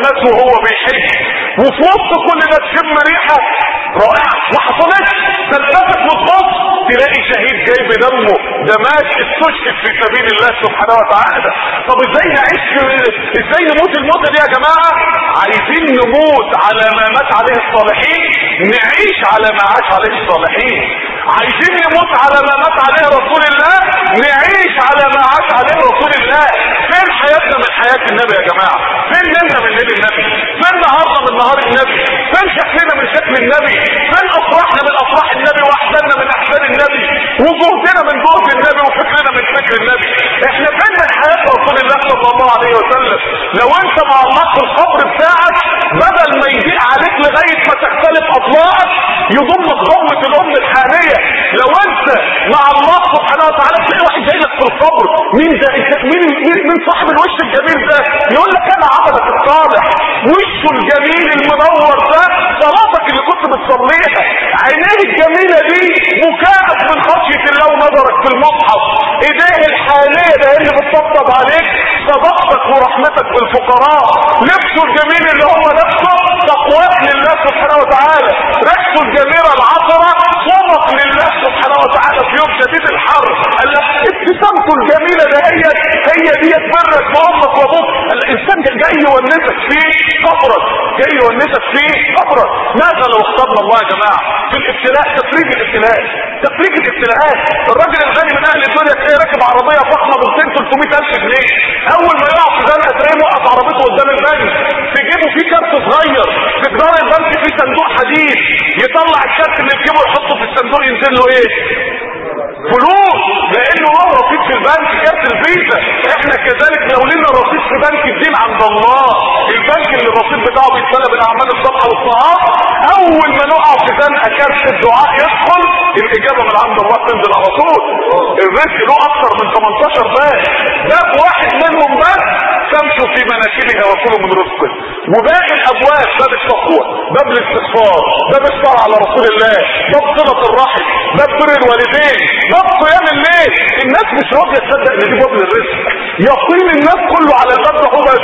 Speaker 1: مات وهو بيحج وفي وسط كل ده تشم ريحه رائعة. ما حصلتش. تلتفت وتبص تلاقي شهيد جاي بدمه ده استشهد في سبيل الله سبحانه وتعالى. طب إزاي نعيش إزاي نموت الموتة دي يا جماعة؟ عايزين نموت على ما مات عليه الصالحين. نعيش على ما عاش عليه الصالحين. عايزين نموت على ما مات عليه رسول الله. نعيش على ما عاش عليه رسول الله. حياتنا من حياة النبي يا جماعة. فين نمنا من نبي النبي؟ فين نهارنا من نهار النبي؟ فين شكلنا من شكل النبي؟ فين أفراحنا من أفراح النبي وأحزاننا من أحزان النبي؟ وجهدنا من جهد النبي وفكرنا من فكر النبي. إحنا فين من حياة رسول الله صلى الله عليه وسلم؟ لو أنت مع الله القبر بتاعك بدل ما يضيق عليك لغاية ما تختلف اطلاقك يضمك ضمة الام الحانية لو أنت مع الله سبحانه وتعالى مين ده؟ مين مين, صاحب الوش الجميل ده؟ يقول لك أنا عبدك الصالح. وشه الجميل المنور ده بتصليها عينيه الجميلة دي بكاءك من خشية الله ونظرك في المصحف. إيديه الحالية ده اللي بتطبطب عليك. صدقتك ورحمتك بالفقراء. لبسه الجميل اللي هو لبسه تقواك لله سبحانه وتعالى. ريحته الجميلة العطرة صمت لله سبحانه وتعالى في يوم شديد الحر. قال لك ابتسامته الجميلة ده هي هي دي تبرك بامك وابوك الإنسان جاي يونسك فيه قبرك جاي يونسك فيه قبرك ماذا لو اخترنا الله يا جماعة. في الابتلاء تفريج الابتلاء. تفريج الابتلاءات الراجل الغني من أهل الدنيا تلاقيه راكب ب 200 300 ألف جنيه. أول ما يقع في زنقة تلاقيه موقف عربيته قدام البنك. في جيبه فيه كارت صغير. في جدار البنك فيه صندوق حديد. يطلع الكارت اللي في جيبه يحطه في الصندوق ينزل له إيه؟ فلوس. لأنه هو رصيد في البنك كارت الفيزا. إحنا كذلك لو لنا رصيد في بنك الدين عند الله. البنك اللي الرصيد بتاعه بيتملى بالاعمال الصالحة والطاعات أول ما نقع في زنقه كارت الدعاء يدخل. الإجابة من عند الله تنزل على طول. الرزق له أكثر من 18 باب. باب واحد منهم بس تمشوا في مناكبها وكلوا من رزقه وباقي الأبواب باب التقوى باب الاستغفار باب الصلاة على رسول الله باب صلة الرحم باب بر الوالدين باب قيام الليل. الناس مش راضية تصدق إن دي باب للرزق. يقيم الناس كله على الباب ده بس.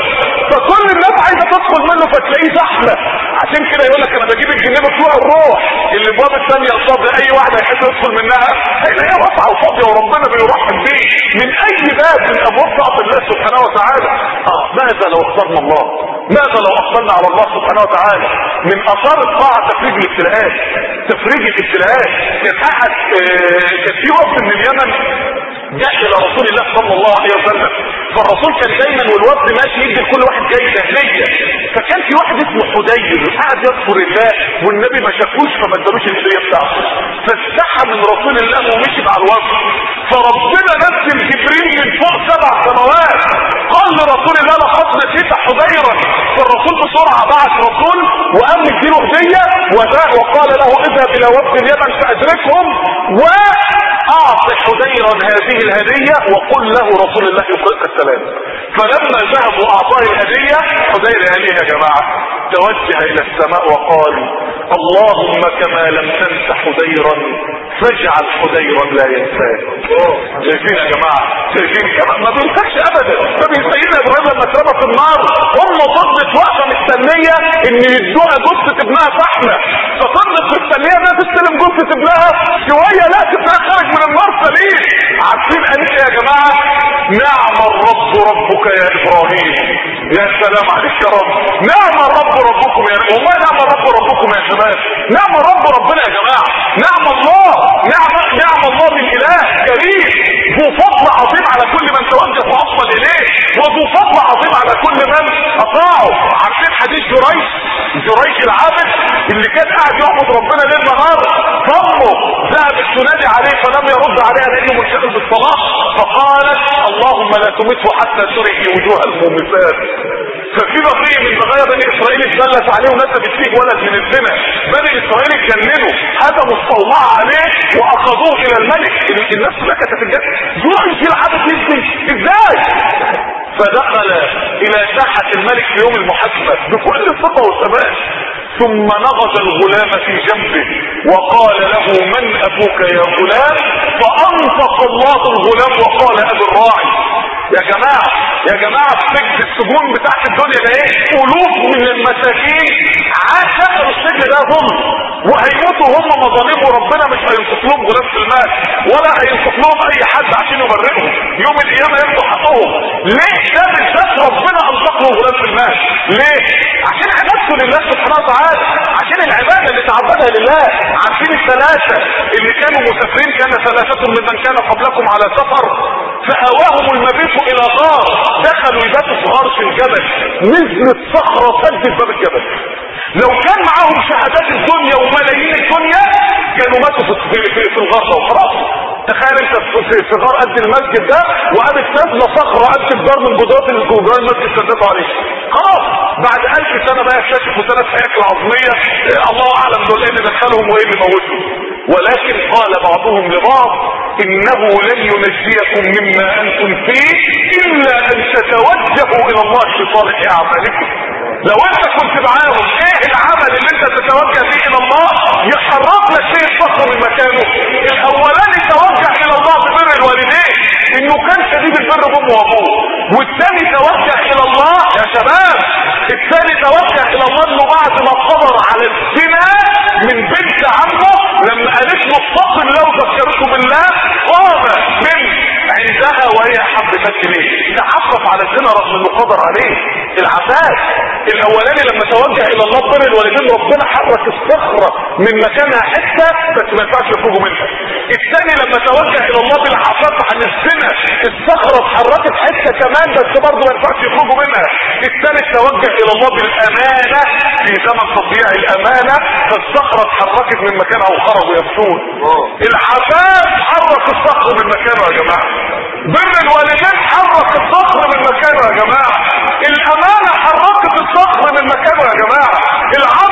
Speaker 1: فكل الناس عايزة تدخل منه فتلاقيه زحمة. عشان كده يقول لك أنا بجيب الجنيه بتوع الروح. اللي الباب الثانية قصاد اي واحد هيحب يدخل منها هيلاقيها واسعة وفاضية وربنا بيرحم بيه من أي باب من أبواب طاعة الله سبحانه وتعالى. آه ماذا لو اخترنا الله؟ ماذا لو اقبلنا على الله سبحانه وتعالى؟ من أثار الطاعة تفريج الابتلاءات تفريج الابتلاءات كان احد آه كان في وقت من اليمن. جاء إلى رسول الله صلى الله عليه وسلم. فالرسول كان دايما والوفد ماشي يدي لكل واحد جايزه هديه فكان في واحد اسمه حدير قاعد يذكر الله والنبي ما شافوش فما ادالوش الهديه بتاعته فاستحى من رسول الله ومشي مع الوفد. فربنا نزل جبريل من فوق سبع سماوات. قال لرسول الله لقد نسيت حديرا فالرسول بسرعة بعت رسول وقام مديله هدية وقال له اذهب إلى وفد اليمن فأدركهم. و اعط حديرا هذه الهدية وقل له رسول الله يقرأ السلام فلما ذهب واعطاه الهدية حدير يعني يا جماعة توجه إلى السماء وقال اللهم كما لم تنس حديرا فاجعل حديرا لا ينساك شايفين يا جماعة؟ شايفين ما بينساكش ابدا. ما سيدنا إبراهيم لما اترمى في النار امه فضلت واقفة مستنية إن يدوها جثة ابنها فحمة ففضلت مستنية إنها تستلم جثة ابنها شوية لا تبقى خارج سليم عارفين قالت يا جماعة. نعم الرب ربك يا إبراهيم. يا سلام عليك يا رب. نعم الرب ربكم يا والله نعم الرب ربكم يا شباب؟ نعم الرب ربنا يا جماعة. نعم الله نعم نعم الله من اله كريم فضل عظيم على كل من توجه واصل اليه وذو فضل عظيم على كل من أطاعه. عارفين حديث جريج؟ جريج العابد اللي كان قاعد يعبد ربنا ليل نهار ضمه ذهبت تنادي عليه فلم يرد عليها لأنه منشغل بالصلاة فقالت اللهم لا تمته حتى تري وجوه المومسات. ففي بقية من بقايا بني إسرائيل اتدلت عليه ونسبت فيه ولد من الزنا. بني إسرائيل اتجننوا. هدموا الصومعه عليه وأخذوه إلى الملك. الناس سكتت الجسد جريج العابد يزني إزاي؟ فدخل إلى ساحة الملك في يوم المحاسبة بكل ثقة وثبات ثم نغز الغلام في جنبه وقال له من أبوك يا غلام؟ فانطق الله الغلام وقال ابي الراعي. يا جماعة يا جماعة سجن السجون بتاعت الدنيا ده إيه؟ قلوب من المساكين عاشقوا السجن ده هم وهيموتوا هم مظالمه ربنا مش هينفق لهم غلاف المال ولا هينفق لهم أي حد عشان يبرئهم. يوم القيامة يبدو حقهم. ليه؟ ده بالذات ربنا انفق لهم غلاف المال. ليه؟ عشان عبادته لله سبحانه وتعالى عشان العبادة اللي تعبدها لله. عارفين الثلاثة؟ اللي كانوا مسافرين كان ثلاثة ممن كان قبلكم على سفر. فاواهم المبيت إلى غار. دخلوا يباتوا في غار في الجبل. نزلت صخرة سدت باب الجبل. لو كان معاهم شهادات الدنيا وملايين الدنيا كانوا ماتوا في الغار ده وخلاص تخيل انت في, في غار قد المسجد ده وقامت نازله صخره قد الدار من جدرات جدران المسجد سددوا عليه خلاص بعد ألف سنة بقى يكتشفوا ثلاث هياكل عظميه الله أعلم دول إيه اللي دخلهم وإيه اللي موتهم. ولكن قال بعضهم لبعض إنه لن ينجيكم مما أنتم فيه إلا أن تتوجهوا إلى الله في صالح أعمالكم. لو انت كنت معاهم إيه اللي انت تتوجه فيه إلى الله يحرك لك شيء الصخر من مكانه. الأولاني توجه إلى الله ببر الوالدين. انه كان شديد البر بامه وأبوه. والثاني توجه إلى الله يا شباب الثاني توجه إلى الله إنه بعد ما صبر على الزنا من بنت عمه لما قالت له اتقوا لو ذكرته بالله. قام من عندها وهي حبتك ليه؟ تعفف على الزنا رغم انه قدر عليه. العفاف الأولاني لما توجه إلى الله بر الوالدين ربنا حرك الصخرة من مكانها حتة بس ما ينفعش يخرجوا منها. الثاني لما توجه إلى الله بالعفاف عن الزنا الصخرة اتحركت حتة كمان بس برضه ما ينفعش يخرجوا منها. الثالث توجه إلى الله بالأمانة في زمن تضييع الأمانة فالصخرة اتحركت من مكانها وخرجوا يبكون العفاف حرك الصخر من مكانه يا جماعة. بر الوالدين حرك الصخر من مكانه يا جماعة. الأمانة حركت الصخر من مكانه يا العمل الصالح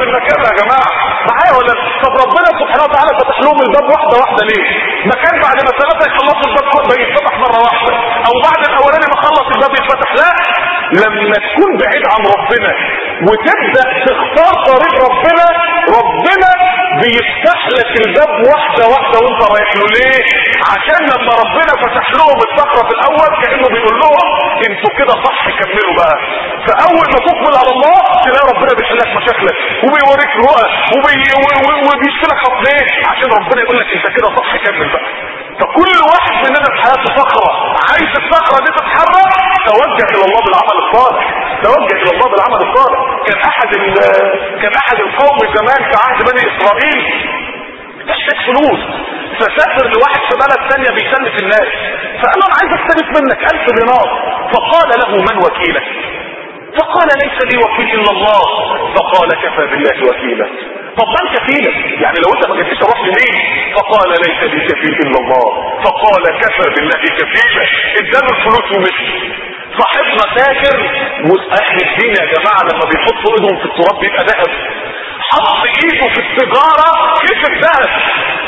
Speaker 1: من مكانه يا جماعة. معايا ولا طب ربنا سبحانه وتعالى فتح لهم الباب واحدة واحدة ليه؟ ما كان بعد ما ثلاثة يخلصوا الباب كله يتفتح مرة واحدة. أو بعد الأولاني ما خلص الباب يتفتح لا. لما تكون بعيد عن ربنا وتبدأ تختار طريق ربنا ربنا بيفتح لك الباب واحدة واحدة وانت رايح له. ليه؟ عشان لما ربنا فتح لهم الصخرة في الأول كأنه بيقول لهم أنتوا كده صح كملوا بقى. فأول ما تقبل على الله تلاقي ربنا لك مشاكلك. وبيوريك رؤى وبي... وبيشفي لك ليه؟ عشان ربنا يقول لك أنت كده صح كمل بقى. فكل واحد مننا في حياته صخره عايز الصخره دي تتحرك؟ توجه إلى الله بالعمل الصالح. توجه إلى الله بالعمل الصالح. كان أحد. كان أحد القوم زمان في عهد بني إسرائيل. محتاج فلوس. فسافر لواحد في بلد ثانية بيسلف الناس. فقال له أنا عايز أستلف منك ألف دينار. فقال له من وكيلك؟ فقال ليس لي وكيل إلا الله. فقال كفى بالله وكيلا. طب من كفيلك يعني لو أنت ما جبتش أروح لمين؟ فقال ليس لي كفيل إلا الله. فقال كفى بالله كفيلا. اداله الفلوس ومشي. صاحبنا تاجر واهل الدين يا جماعة لما بيحطوا إيدهم في التراب بيبقى ذهب. حط ايده في التجارة كيف الذهب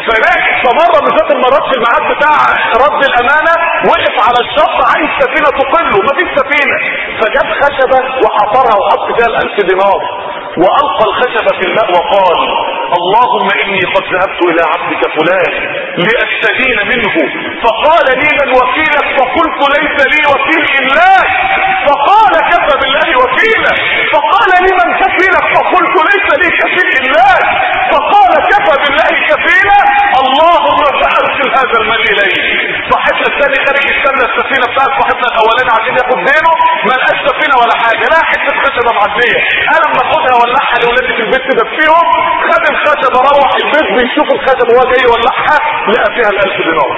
Speaker 1: فراكب فمرة من ذات المرات في الميعاد بتاع رد الأمانة وقف على الشط عايز سفينه تقله مفيش سفينة. فجاب خشبة وحفرها وحط فيها الألف دينار. وألقى الخشبة في الماء وقال اللهم إني قد ذهبت إلى عبدك فلان لاستدين منه. فقال لي من وكيلك فقلت ليس لي وكيل إلا فقال كفى بالله وكيلا فقال لي من كفيلك فقلت ليس لي كفيل الا فقال كفى بالله كفيلا اللهم فارسل هذا المال اليه صاحبنا الثاني خارج يستنى السفينة بتاعت صاحبنا الأولاني عشان ياخد دينه ما لقاش سفينة ولا حاجة. لا حتة خشبه معديه أنا لما اخدها اولعها لاولادي في البيت كده فيهم خد الخشبه روح البيت بيشوف الخشبه وهو جاي يولعها لقى فيها الألف دينار.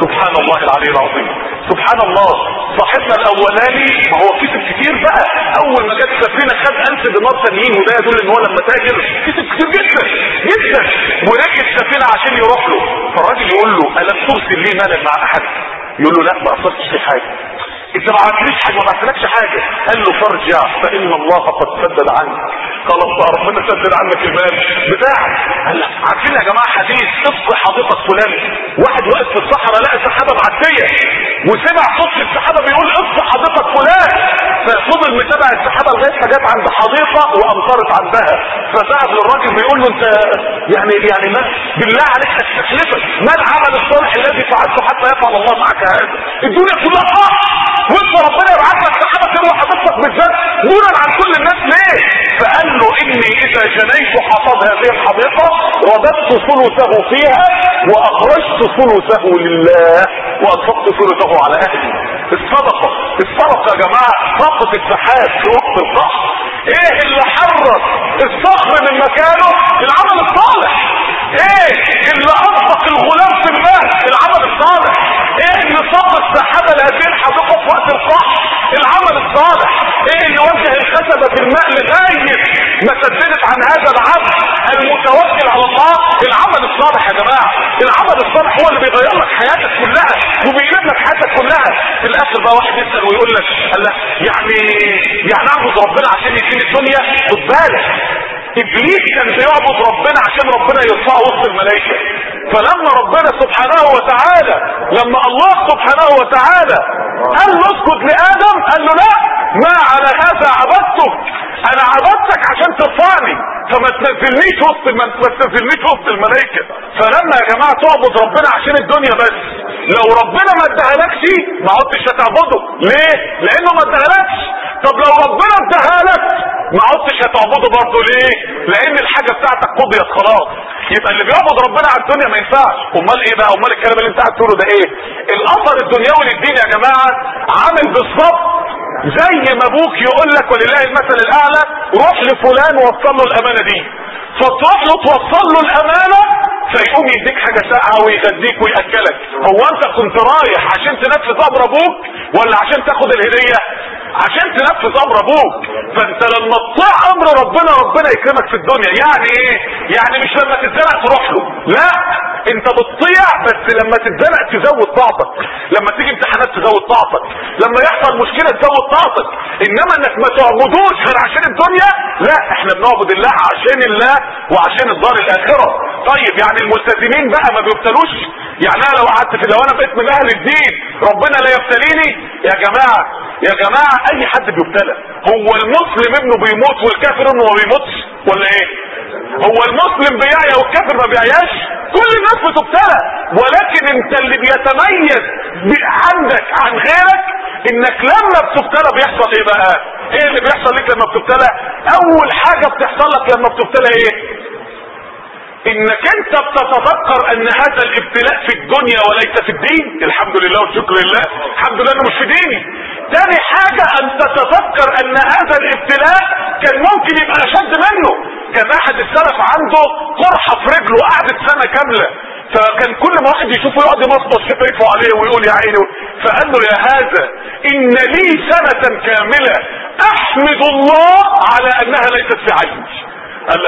Speaker 1: سبحان الله العلي العظيم. سبحان الله صاحبنا الأولاني ما هو كسب كتير بقى. أول ما جت سفينة خد 1000 دينار تانيين وده يدل إن هو لما تاجر كسب كتير جدا جدا. وركب سفينه عشان يروح له. فالراجل يقول له الم ترسل لي مالا مع أحد؟ يقول له لا ما اصلتش في حاجة. انت ما عملتليش حاجة ما بعتلكش حاجة؟ قال له فارجع فإن الله قد سدد عنك. خلاص بقى ربنا سدد عنك المال بتاعك. قال عارفين يا جماعة حديث قصه حديقة فلان. واحد واقف في الصحراء لقى سحابة معدية. وسمع صوت السحابة بيقول اصبح حديقة فلان. ففضل متابع السحابة لغاية ما جت عند حديقة وأمطرت عندها. فذهب للراجل بيقول له أنت يعني يعني ما بالله عليك استحلفك ما العمل الصالح الذي فعلته حتى يفعل الله معك هذا؟ الدنيا كلها صح وانت ربنا يبعت لك سحابه تروح حضرتك بالذات دونا عن كل الناس ليه؟ فقال له إني إذا جنيت حصاد هذه الحديقة رددت ثلثه فيها وأخرجت ثلثه لله وانفقت ثلثه على أهلي. الصدقة الصدقة يا جماعة صدقة السحاب في وقت القحط إيه اللي حرك الصخر من مكانه؟ العمل الصالح. إيه اللي اطلق الغلام في الماء العمل الصالح. إيه اللي صب السحابة لهذه الحديقة في وقت القحط العمل الصالح. إيه اللي وجه الخشبة في الماء لغاية ما سددت عن هذا العبد المتوكل على الله؟ العمل الصالح يا جماعة. العمل الصالح هو اللي بيغير لك حياتك كلها وبيقلب لك حياتك كلها. في الآخر بقى واحد يسأل ويقول لك الله يعني يعني أعبد ربنا عشان يديني الدنيا؟ خد بالك. إبليس كان بيعبد ربنا عشان ربنا يرفعه. وسط الملائكة. فلما ربنا سبحانه وتعالى لما الله سبحانه وتعالى قال له اسكت لآدم قال له لا ما على هذا عبدتك. أنا عبدتك عشان ترفعني. فما تنزلنيش وسط ما تنزلنيش وسط الملائكة. فلما يا جماعة تعبد ربنا عشان الدنيا بس. لو ربنا ما ادهالكش ما عدتش هتعبده. ليه؟ لأنه ما ادهالكش. طب لو ربنا ادهالك ما عدتش هتعبده برضه ليه؟ لأن الحاجة بتاعتك قضيت خلاص. يبقى اللي بيعبد ربنا على الدنيا ما ينفعش. امال إيه بقى؟ امال الكلام اللي انت قاعد تقوله ده إيه؟ الأثر الدنيوي للدين يا جماعة عامل بالظبط زي ما أبوك يقول لك ولله المثل الأعلى روح لفلان وصل له الأمانة دي. فتروح له توصل له الأمانة فيقوم يديك حاجة ساقعة ويغديك ويأكلك. هو أنت كنت رايح عشان تنفذ أمر أبوك ولا عشان تاخد الهدية؟ عشان تنفذ أمر أبوك. فأنت لما تطيع أمر ربنا ربنا يكرمك في الدنيا. يعني إيه؟ يعني مش لما تتزنق تروح له. لا أنت بتطيع بس لما تتزنق تزود طاقتك. لما تيجي امتحانات تزود طاقتك. لما يحصل مشكلة تزود طاقتك. إنما إنك ما تعبدوش غير عشان الدنيا لا إحنا بنعبد الله عشان الله. وعشان الدار الآخرة. طيب يعني الملتزمين بقى ما بيبتلوش؟ يعني أنا لو قعدت في لو أنا بقيت من أهل الدين ربنا لا يبتليني؟ يا جماعة يا جماعة أي حد بيبتلى؟ هو المسلم ابنه بيموت والكافر إنه ما بيموتش ولا إيه؟ هو المسلم بيعيا والكافر ما بيعياش؟ كل الناس بتبتلى ولكن انت اللي بيتميز عندك عن غيرك انك لما بتبتلى بيحصل إيه بقى؟ إيه اللي بيحصل لك لما بتبتلى؟ اول حاجة بتحصل لك لما بتبتلى إيه؟ انك انت بتتذكر ان هذا الابتلاء في الدنيا وليس في الدين. الحمد لله والشكر لله. الحمد لله إنه مش في ديني. تاني حاجة أن تتذكر أن هذا الابتلاء كان ممكن يبقى أشد منه. كان أحد السلف عنده قرحة في رجله قعدت سنة كاملة. فكان كل ما واحد يشوفه يقعد يمصمص في عليه ويقول يا عيني. فقال له يا هذا إن لي سنة كاملة أحمد الله على أنها ليست في عيني قال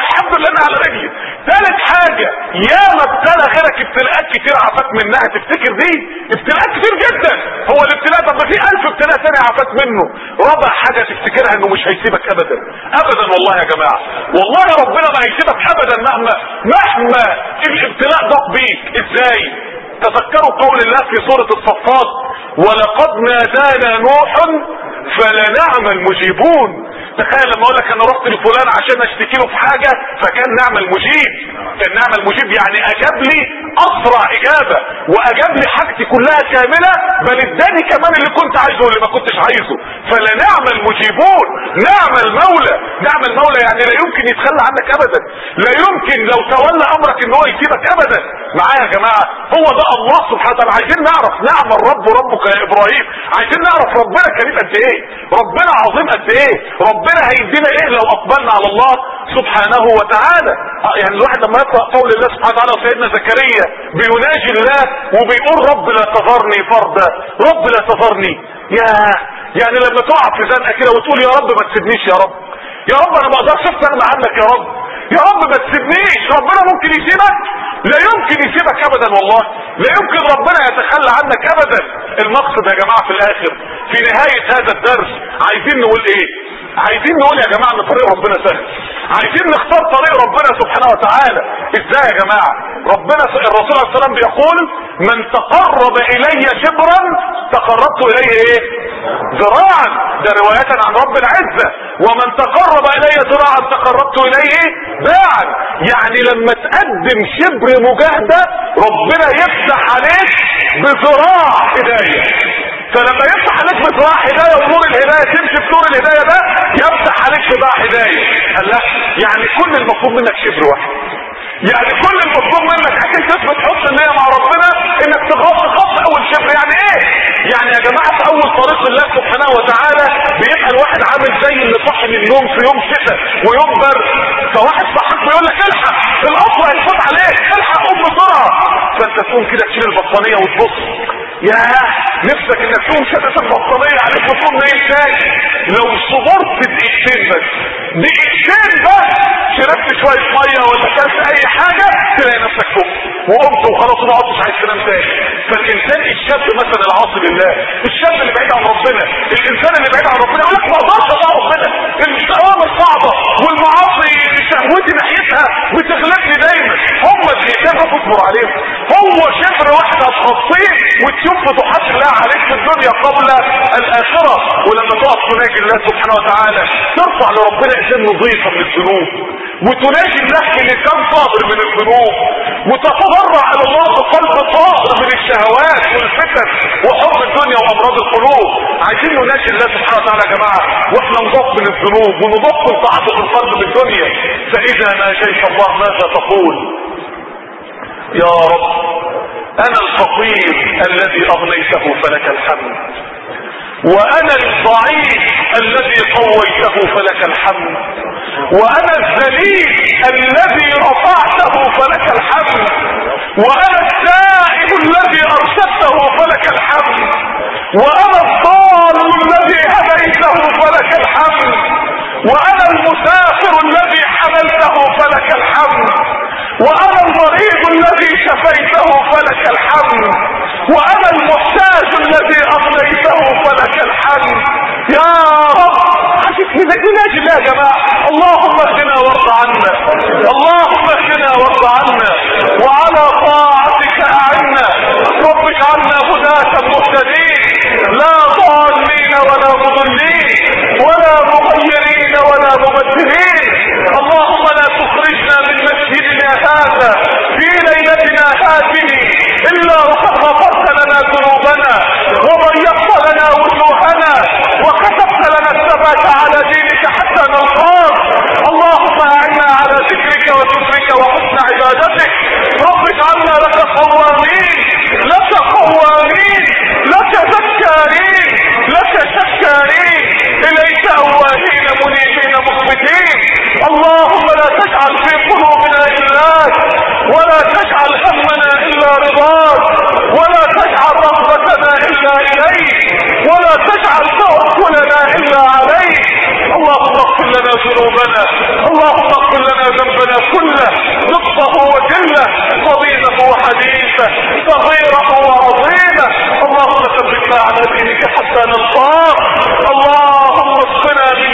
Speaker 1: الحمد لله أنا على رجلي؟ ثالث حاجة يا ما ابتلى غيرك ابتلاءات كتير عفاك منها تفتكر دي؟ ابتلاءات كتير جدا. هو الابتلاء طب في ألف ابتلاء تاني عفاك منه. رابع حاجة تفتكرها إنه مش هيسيبك ابدا. ابدا والله يا جماعة. والله ربنا ما هيسيبك ابدا مهما مهما الابتلاء ضاق بيك. إزاي؟ تذكروا قول الله في سورة الصفات ولقد نادانا نوح فلنعم المجيبون. تخيل لما أقول لك أنا رحت لفلان عشان أشتكي له في حاجة فكان نعم المجيب. كان نعم المجيب يعني أجاب لي أسرع إجابة وأجاب لي حاجتي كلها كاملة بل اداني كمان اللي كنت عايزه واللي ما كنتش عايزه. فلنعم المجيبون نعم المولى. نعم المولى يعني لا يمكن يتخلى عنك ابدا. لا يمكن لو تولى أمرك إن هو يسيبك ابدا. معايا يا جماعة هو ده الله سبحانه وتعالى. عايزين نعرف نعم الرب ربك يا إبراهيم. عايزين نعرف ربنا كريم قد إيه؟ ربنا عظيم قد إيه؟ ربنا هيدينا إيه لو أقبلنا على الله سبحانه وتعالى؟ يعني الواحد لما يقرأ قول الله سبحانه وتعالى وسيدنا زكريا بيناجي الله وبيقول رب لا تذرني فردا رب لا تذرني. يا يعني لما تقع في زنقة كده وتقول يا رب ما تسيبنيش يا رب. يا رب أنا ما أقدرش أستغنى عنك يا رب. يا رب ما تسيبنيش. ربنا ممكن يسيبك لا يمكن يسيبك ابدا والله. لا يمكن ربنا يتخلى عنك ابدا. المقصد يا جماعة في الآخر في نهاية هذا الدرس عايزين نقول إيه؟ عايزين نقول يا جماعة إن طريق ربنا سهل. عايزين نختار طريق ربنا سبحانه وتعالى. إزاي يا جماعة؟ ربنا الرسول عليه السلام بيقول من تقرب إلي شبرا تقربت إليه إيه؟ ذراعا. ده رواية عن رب العزة. ومن تقرب إلي ذراعا تقربت إليه باعا. يعني لما تقدم شبر مجاهدة ربنا يفتح عليك بذراع هداية. فلما يفتح عليك بذراع هداية ونور الهداية تمشي في نور الهداية ده يفتح عليك بذراع هداية. قال لا يعني كل المطلوب منك شبر واحد. يعني كل المطلوب منك عشان تثبت حسن النية مع ربنا إنك تغض خط أول شبر يعني إيه؟ يعني يا جماعة في أول طريق الله سبحانه وتعالى بيبقى الواحد عامل زي اللي صاحي من النوم في يوم شتاء ويوم برد فواحد صحيح بيقول لك الحق القطر هيفوت عليك الحق قوم بسرعة فأنت تقوم كده تشيل البطانية وتبص. يا نفسك إنك تقوم شتت البطانية عليك وتقوم نايم تاني. لو صبرت دقيقتين بس دقيقتين بس شربت شوية مية ولا كلت أي حاجة تلاقي نفسك فوق. وقمت وخلاص ما عدتش عايز تنام تاني. فالانسان الشاب مثلا العاصي لله الشاب اللي بعيد عن ربنا. الإنسان اللي بعيد عن ربنا يقول لك ما أقدرش اطاع ربنا الدوام الصعبة والمعاصي شهوتي ناحيتها بتغلبني دايما. هم الشيطان هتصبر عليهم. هو شبر واحد هتخطيه وتشوف فتوحات الله عليك في الدنيا قبل الآخرة. ولما تقف تناجي الله سبحانه وتعالى ترفع لربنا انسان نظيفة من الذنوب. وتناجي الله بلسان صابر من الذنوب. وتتضرع إلى الله بقلب طاهر من الشهوات والفتن وحب الدنيا وأمراض القلوب. عايزين نناجي الله سبحانه وتعالى يا جماعة. وإحنا نضاف من الذنوب ونضاف من تعاطف القلب بالدنيا فإذا ناجيت الله ماذا تقول؟ يا رب أنا الفقير الذي أغنيته فلك الحمد وأنا الضعيف الذي قويته فلك الحمد وأنا الذليل الذي رفعته فلك الحمد وأنا السائل الذي ارشدته فلك الحمد وأنا الضال الذي هديته فلك الحمد وأنا المسافر الحمد. وأنا المريض الذي شفيته فلك الحمد. وأنا المحتاج الذي أغنيته فلك الحمد. يا رب. نناجي الله يا جماعة. اللهم اهدنا وارض عنا. اللهم اهدنا وارض عنا. وعلى طاعتك أعنا. رب اجعلنا هداة مهتدين. لا ضالين ولا مضلين. ولا مغيرين ولا مبدلين. اللهم لا من هذا في ليلتنا هذه إلا وقد غفرت لنا ذنوبنا وضيقت لنا وجوهنا وكتبت لنا الثبات على دينك حتى نلقاك. اللهم أعنا على ذكرك وشكرك وحسن عبادتك. رب اجعلنا لك قوامين لك قوامين لك ذكارين لك شكارين. إليك أواهين منيبين. اللهم لا تجعل في قلوبنا الاك ولا تجعل همنا إلا رضاك ولا تجعل رغبتنا إلا إليك ولا تجعل توكلنا إلا عليك. اللهم اغفر لنا ذنوبنا اللهم اغفر لنا ذنبنا كله نقصه وجلة فضيلة وحديثة صغيرة وعظيمة. اللهم ثبتنا على دينك حتى نلقاك. اللهم اسقنا من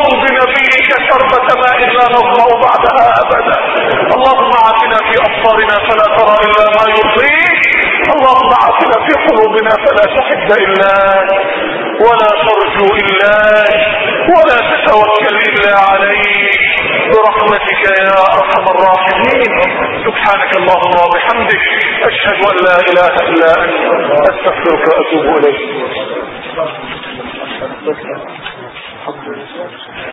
Speaker 1: حوض نبيك شربة ماء لا نظمأ بعدها أبدا. اللهم عافنا في أبصارنا فلا ترى إلا ما يرضيك اللهم عافنا في قلوبنا فلا تحب إلا ولا ترجو إلا ولا تتوكل إلا عليك. برحمتك يا أرحم الراحمين. سبحانك اللهم وبحمدك. أشهد أن لا إله إلا أنت. أستغفرك وأتوب إليك. الحمد لله